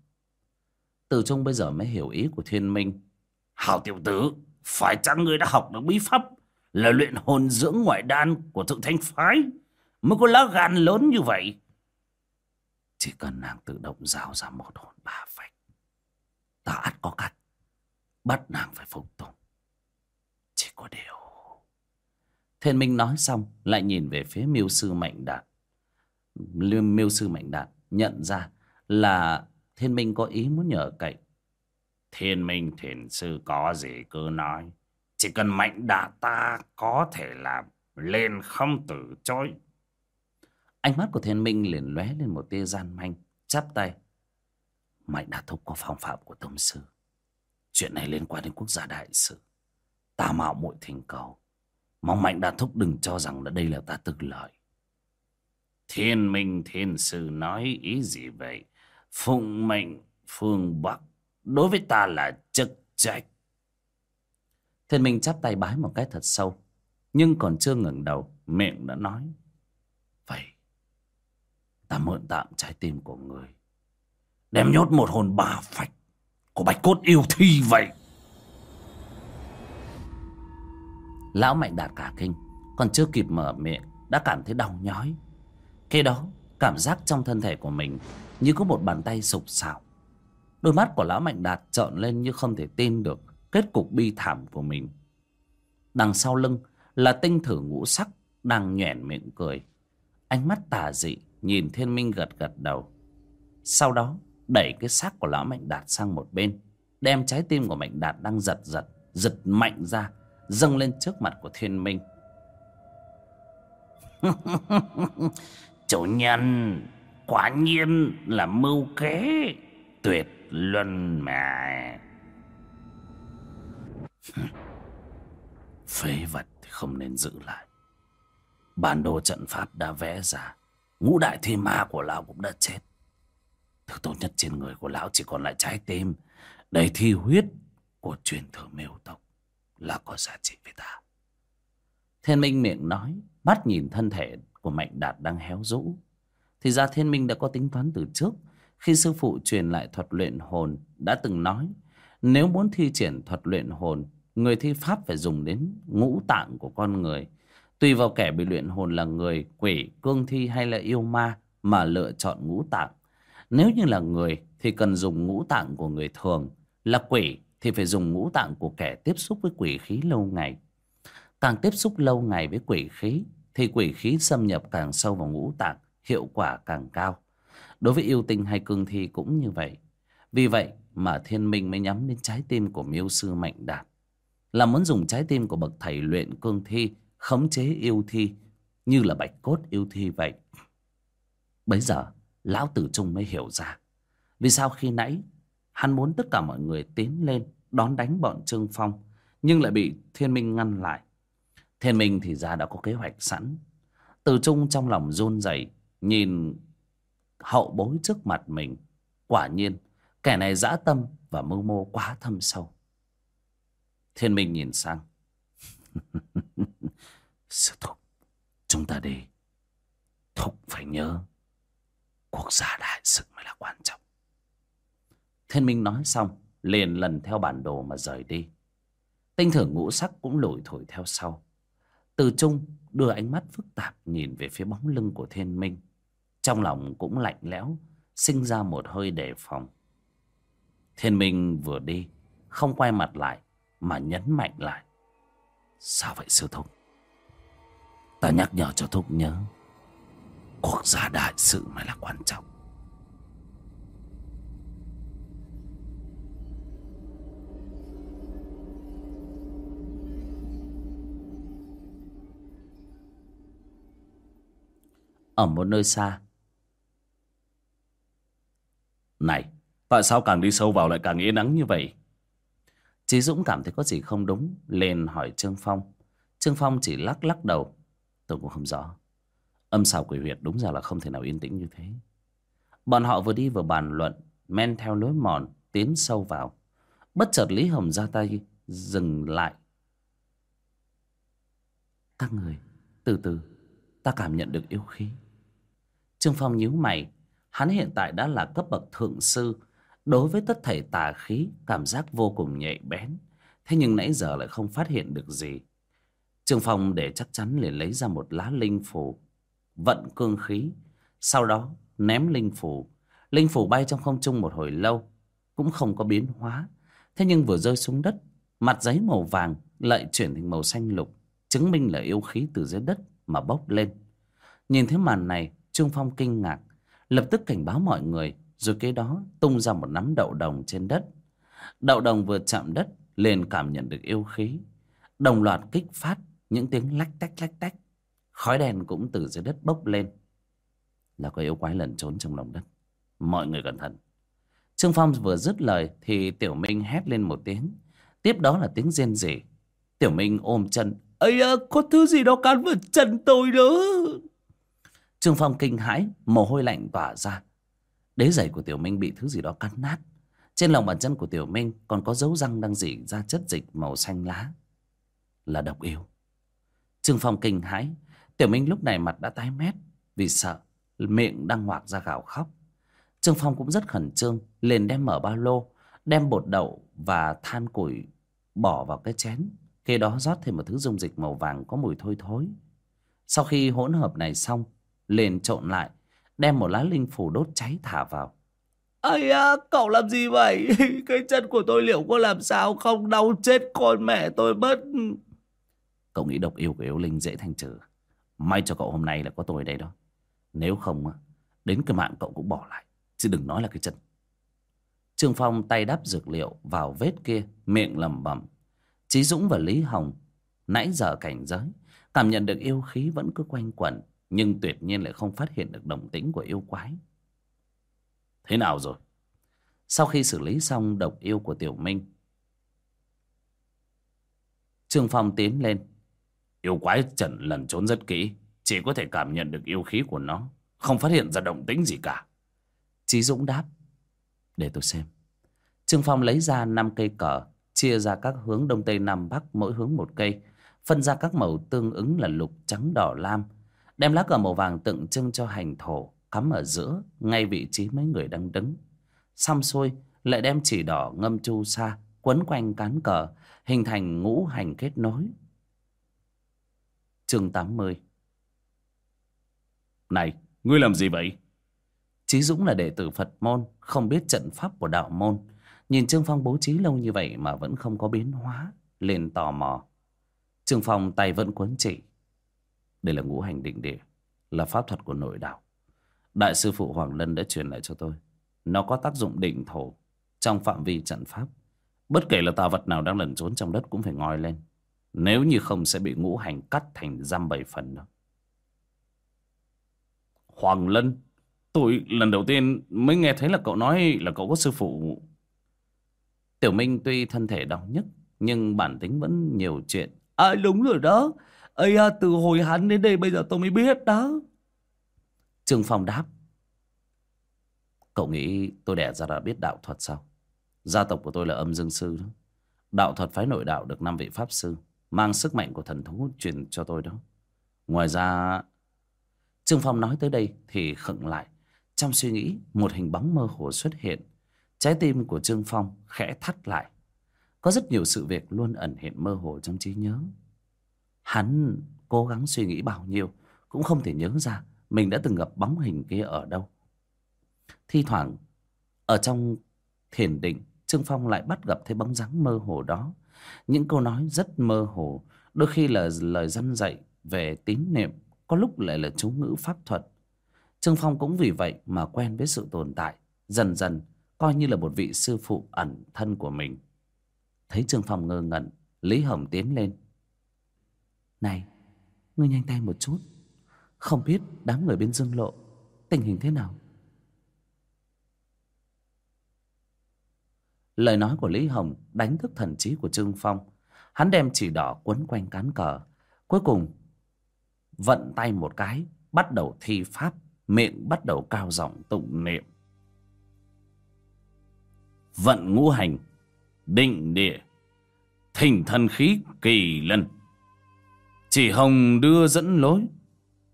Từ trung bây giờ mới hiểu ý của thiên minh. Hào tiểu tử, Phải chăng ngươi đã học được bí pháp Là luyện hồn dưỡng ngoại đan của thượng thanh phái? Mới có lá gan lớn như vậy. Chỉ cần nàng tự động giao ra một hồn ba phách, ta ắt có cách bắt nàng phải phục tùng. Chỉ có điều, Thiên Minh nói xong, lại nhìn về phía miêu sư Mạnh Đạt. Miêu sư Mạnh Đạt nhận ra là Thiên Minh có ý muốn nhờ cậy. Thiên Minh thiền sư có gì cứ nói. Chỉ cần Mạnh Đạt ta có thể làm lên không từ chối. Ánh mắt của Thiên Minh liền lóe lên một tia gian manh, chắp tay. Mạnh Đạt thúc có phong phạm của tông sư. Chuyện này liên quan đến quốc gia đại sự. Ta mạo muội thỉnh cầu Mong Mạnh Đạt Thúc đừng cho rằng là đây là ta tự lợi. Thiên Minh Thiên Sư nói ý gì vậy? Phụng mệnh phương Bắc đối với ta là chức trách. Thiên Minh chắp tay bái một cái thật sâu. Nhưng còn chưa ngẩng đầu, miệng đã nói. Vậy, ta mượn tạm trái tim của người. Đem nhốt một hồn bà phạch của bạch cốt yêu thi vậy. Lão Mạnh Đạt cả kinh Còn chưa kịp mở miệng Đã cảm thấy đau nhói khi đó, cảm giác trong thân thể của mình Như có một bàn tay sụp sạo. Đôi mắt của Lão Mạnh Đạt trợn lên như không thể tin được Kết cục bi thảm của mình. Đằng sau lưng là tinh thử ngũ sắc Đang nhoẻn miệng cười. Ánh mắt tà dị Nhìn thiên minh gật gật đầu. Sau đó, đẩy cái xác của Lão Mạnh Đạt sang một bên, Đem trái tim của Mạnh Đạt đang giật giật Giật mạnh ra, dâng lên trước mặt của thiên minh. [laughs] chủ nhân quả nhiên là mưu kế tuyệt luân mà. Phế vật thì không nên giữ lại. Bản đồ trận pháp đã vẽ ra ngũ đại thi ma của lão cũng đã chết. Thứ tốt nhất trên người của lão chỉ còn lại trái tim. Đầy thi huyết của truyền thừa miêu tộc là có giá trị với ta. Thiên Minh miệng nói, mắt nhìn thân thể của Mạnh Đạt đang héo rũ. Thì ra Thiên Minh đã có tính toán từ trước. Khi sư phụ truyền lại thuật luyện hồn đã từng nói, nếu muốn thi triển thuật luyện hồn, người thi pháp phải dùng đến ngũ tạng của con người. Tùy vào kẻ bị luyện hồn là người, quỷ, cương thi hay là yêu ma mà lựa chọn ngũ tạng. Nếu như là người thì cần dùng ngũ tạng của người thường, là quỷ thì phải dùng ngũ tạng của kẻ tiếp xúc với quỷ khí lâu ngày. Càng tiếp xúc lâu ngày với quỷ khí thì quỷ khí xâm nhập càng sâu vào ngũ tạng, hiệu quả càng cao. Đối với yêu tinh hay cương thi cũng như vậy. Vì vậy mà thiên minh mới nhắm đến trái tim của miêu sư mạnh đạt. Là muốn dùng trái tim của bậc thầy luyện cương thi khống chế yêu thi như là bạch cốt yêu thi vậy. Bấy giờ lão tử trung mới hiểu ra. Vì sao khi nãy hắn muốn tất cả mọi người tiến lên đón đánh bọn Trương Phong nhưng lại bị Thiên Minh ngăn lại. Thiên Minh thì ra đã có kế hoạch sẵn. Từ Trung trong lòng run rẩy nhìn hậu bối trước mặt mình. Quả nhiên, kẻ này dã tâm và mưu mô quá thâm sâu. Thiên Minh nhìn sang. [laughs] Sư thục chúng ta đi. thục phải nhớ, quốc gia đại sự mới là quan trọng. Thiên Minh nói xong, liền lần theo bản đồ mà rời đi tinh thử ngũ sắc cũng lủi thổi theo sau từ trung đưa ánh mắt phức tạp nhìn về phía bóng lưng của thiên minh. Trong lòng cũng lạnh lẽo, sinh ra một hơi đề phòng. Thiên minh vừa đi, không quay mặt lại mà nhấn mạnh lại. Sao vậy, sư thúc? Ta nhắc nhở cho thúc nhớ quốc gia đại sự mới là quan trọng. Ở một nơi xa. Này, tại sao càng đi sâu vào lại càng yên ắng như vậy? Chí Dũng cảm thấy có gì không đúng, lên hỏi Trương Phong. Trương Phong chỉ lắc lắc đầu. Tôi cũng không rõ. Âm xào quỷ huyệt đúng ra là không thể nào yên tĩnh như thế. Bọn họ vừa đi vừa bàn luận, men theo lối mòn, tiến sâu vào. Bất chợt Lý Hồng ra tay, dừng lại. Các người, từ từ, ta cảm nhận được yêu khí. Trương Phong nhíu mày. Hắn hiện tại đã là cấp bậc thượng sư. Đối với tất thảy tà khí, cảm giác vô cùng nhạy bén. Thế nhưng nãy giờ lại không phát hiện được gì. Trương Phong để chắc chắn liền lấy ra một lá linh phủ. Vận cương khí. Sau đó ném linh phủ. Linh phủ bay trong không trung một hồi lâu. Cũng không có biến hóa. Thế nhưng vừa rơi xuống đất. Mặt giấy màu vàng lại chuyển thành màu xanh lục. chứng minh là yêu khí từ dưới đất mà bốc lên nhìn thấy màn này trương phong kinh ngạc lập tức cảnh báo mọi người rồi kế đó tung ra một nắm đậu đồng trên đất. Đậu đồng vừa chạm đất liền cảm nhận được yêu khí. Đồng loạt kích phát những tiếng lách tách lách tách. Khói đen cũng từ dưới đất bốc lên. Là có yêu quái lẩn trốn trong lòng đất. Mọi người cẩn thận. Trương phong vừa dứt lời thì tiểu minh hét lên một tiếng. Tiếp đó là tiếng rên rỉ. Tiểu minh ôm chân. Ây à, có thứ gì đó cắn vào chân tôi nữa trương phong kinh hãi, mồ hôi lạnh tỏa ra. Đế giày của tiểu minh bị thứ gì đó cắn nát. Trên lòng bàn chân của tiểu minh còn có dấu răng đang dỉ ra chất dịch màu xanh lá. Là độc yêu. Trương phong kinh hãi. Tiểu minh lúc này mặt đã tái mét vì sợ miệng đang ngoạc ra gào khóc. Trương phong cũng rất khẩn trương, liền đem mở ba lô, đem bột đậu và than củi bỏ vào cái chén. Khi đó rót thêm một thứ dung dịch màu vàng có mùi thôi thối. Sau khi hỗn hợp này xong liền trộn lại đem một lá linh phủ đốt cháy thả vào. Ây à cậu làm gì vậy? [laughs] Cái chân của tôi liệu có làm sao không? Đau chết con mẹ tôi mất. Cậu nghĩ độc yêu của yêu linh dễ thanh trừ. May cho cậu hôm nay là có tôi đây đó. Nếu không đến cái mạng cậu cũng bỏ lại. Chứ đừng nói là cái chân. Trương phong tay đắp dược liệu vào vết kia miệng lẩm bẩm. Chí Dũng và Lý Hồng nãy giờ cảnh giới cảm nhận được yêu khí vẫn cứ quanh quẩn nhưng tuyệt nhiên lại không phát hiện được đồng tĩnh của yêu quái. Thế nào rồi? Sau khi xử lý xong độc yêu của tiểu minh, trương phong tiến lên. Yêu quái trần lần trốn rất kỹ, chỉ có thể cảm nhận được yêu khí của nó, không phát hiện ra động tĩnh gì cả. Chí Dũng đáp, để tôi xem. Trương phong lấy ra năm cây cờ, chia ra các hướng đông tây nam bắc, mỗi hướng một cây, phân ra các màu tương ứng là lục, trắng, đỏ, lam đem lá cờ màu vàng tượng trưng cho hành thổ cắm ở giữa ngay vị trí mấy người đang đứng. Xong xuôi lại đem chỉ đỏ ngâm chu sa quấn quanh cán cờ hình thành ngũ hành kết nối. Chương tám mươi. Này ngươi làm gì vậy? Chí Dũng là đệ tử Phật môn không biết trận pháp của đạo môn. Nhìn Trương Phong bố trí lâu như vậy mà vẫn không có biến hóa liền tò mò. Trương Phong tay vẫn quấn chỉ đây là ngũ hành định địa, Là pháp thuật của nội đạo. Đại sư phụ Hoàng Lân đã truyền lại cho tôi. Nó có tác dụng định thổ Trong phạm vi trận pháp. Bất kể là tà vật nào đang lẩn trốn trong đất cũng phải ngoi lên. Nếu như không sẽ bị ngũ hành cắt thành giam bảy phần đó Hoàng Lân, Tôi lần đầu tiên mới nghe thấy là cậu nói là cậu có sư phụ. Tiểu Minh tuy thân thể đau nhức, nhưng bản tính vẫn nhiều chuyện. À đúng rồi đó ấy à, từ hồi hắn đến đây bây giờ tôi mới biết đó. Trương Phong đáp. Cậu nghĩ tôi đẻ ra là biết đạo thuật sao? Gia tộc của tôi là âm dương sư đó. Đạo thuật phái nội đạo được năm vị pháp sư. Mang sức mạnh của thần thú truyền cho tôi đó. Ngoài ra... Trương Phong nói tới đây thì khựng lại. Trong suy nghĩ một hình bóng mơ hồ xuất hiện Trái tim của Trương Phong khẽ thắt lại. Có rất nhiều sự việc luôn ẩn hiện mơ hồ trong trí nhớ. Hắn cố gắng suy nghĩ bao nhiêu cũng không thể nhớ ra mình đã từng gặp bóng hình kia ở đâu. Thi thoảng ở trong thiền định Trương Phong lại bắt gặp thấy bóng dáng mơ hồ đó. Những câu nói rất mơ hồ, đôi khi là lời dân dạy về tín niệm, có lúc lại là chú ngữ pháp thuật. Trương Phong cũng vì vậy mà quen với sự tồn tại. Dần dần coi như là một vị sư phụ ẩn thân của mình thấy trương phong ngơ ngẩn lý hồng tiến lên này, ngươi nhanh tay một chút. Không biết đám người bên dương lộ tình hình thế nào? Lời nói của lý hồng đánh thức thần trí của trương phong. Hắn đem chỉ đỏ quấn quanh cán cờ. Cuối cùng, vận tay một cái, bắt đầu thi pháp. Miệng bắt đầu cao giọng tụng niệm. Vận ngũ hành, định địa thỉnh thần khí kỳ lân chỉ hồng đưa dẫn lối,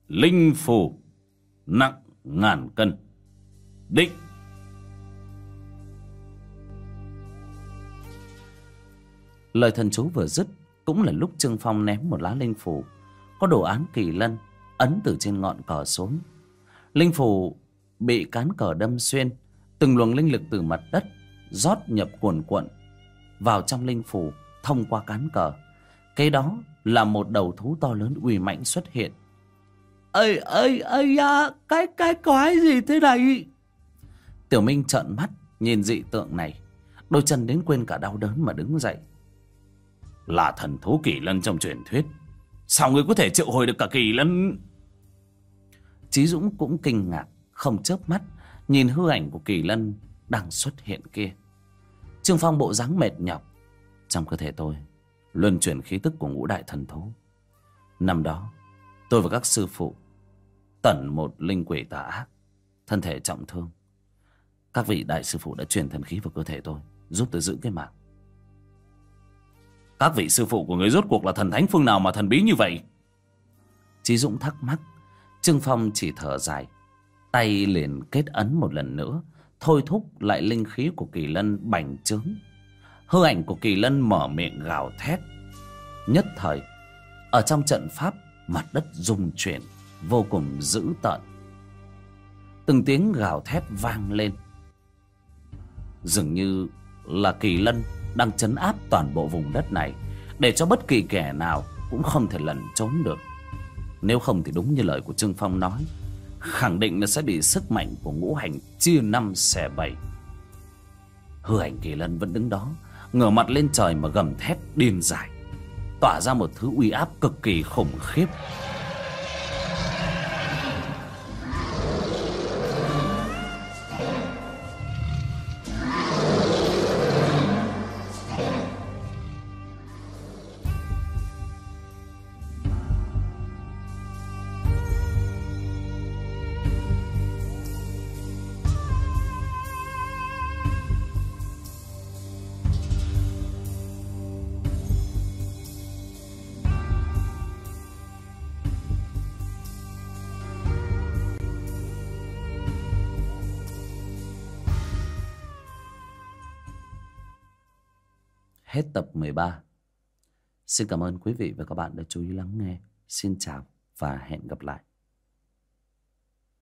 linh phủ nặng ngàn cân. Định lời thần chú vừa dứt, cũng là lúc trương phong ném một lá linh phủ có đồ án kỳ lân, ấn từ trên ngọn cờ xuống. Linh phủ bị cán cờ đâm xuyên, từng luồng linh lực từ mặt đất rót nhập cuồn cuộn vào trong linh phủ thông qua cán cờ. Cái đó là một đầu thú to lớn uy mãnh xuất hiện. Ơi ơi ơi à, cái cái quái gì thế này? Tiểu minh trợn mắt nhìn dị tượng này. Đôi chân đến quên cả đau đớn mà đứng dậy. Là thần thú kỳ lân trong truyền thuyết. Sao ngươi có thể triệu hồi được cả kỳ lân? Chí Dũng cũng kinh ngạc Không chớp mắt Nhìn hư ảnh của kỳ lân đang xuất hiện kia. Trương Phong bộ dáng mệt nhọc. Trong cơ thể tôi Luân chuyển khí tức của ngũ đại thần thú. Năm đó, Tôi và các sư phụ, Tẩn một linh quỷ tà ác, Thân thể trọng thương. Các vị đại sư phụ đã truyền thần khí vào cơ thể tôi, Giúp tôi giữ cái mạng. Các vị sư phụ của người rốt cuộc là thần thánh phương nào mà thần bí như vậy? Chí Dũng thắc mắc. Trương Phong chỉ thở dài, Tay liền kết ấn một lần nữa, Thôi thúc lại linh khí của kỳ lân bành trướng. Hư ảnh của kỳ lân mở miệng gào thét. Nhất thời, Ở trong trận pháp, Mặt đất rung chuyển, Vô cùng dữ tợn. Từng tiếng gào thét vang lên. Dường như là kỳ lân Đang chấn áp toàn bộ vùng đất này, Để cho bất kỳ kẻ nào Cũng không thể lẩn trốn được. Nếu không thì đúng như lời của Trương Phong nói, Khẳng định là sẽ bị sức mạnh của ngũ hành chia năm xẻ bảy. Hư ảnh kỳ lân vẫn đứng đó Ngửa mặt lên trời mà gầm thét điên dại, Tỏa ra một thứ uy áp cực kỳ khủng khiếp. Tập 13 Xin cảm ơn quý vị và các bạn đã chú ý lắng nghe. Xin chào và hẹn gặp lại.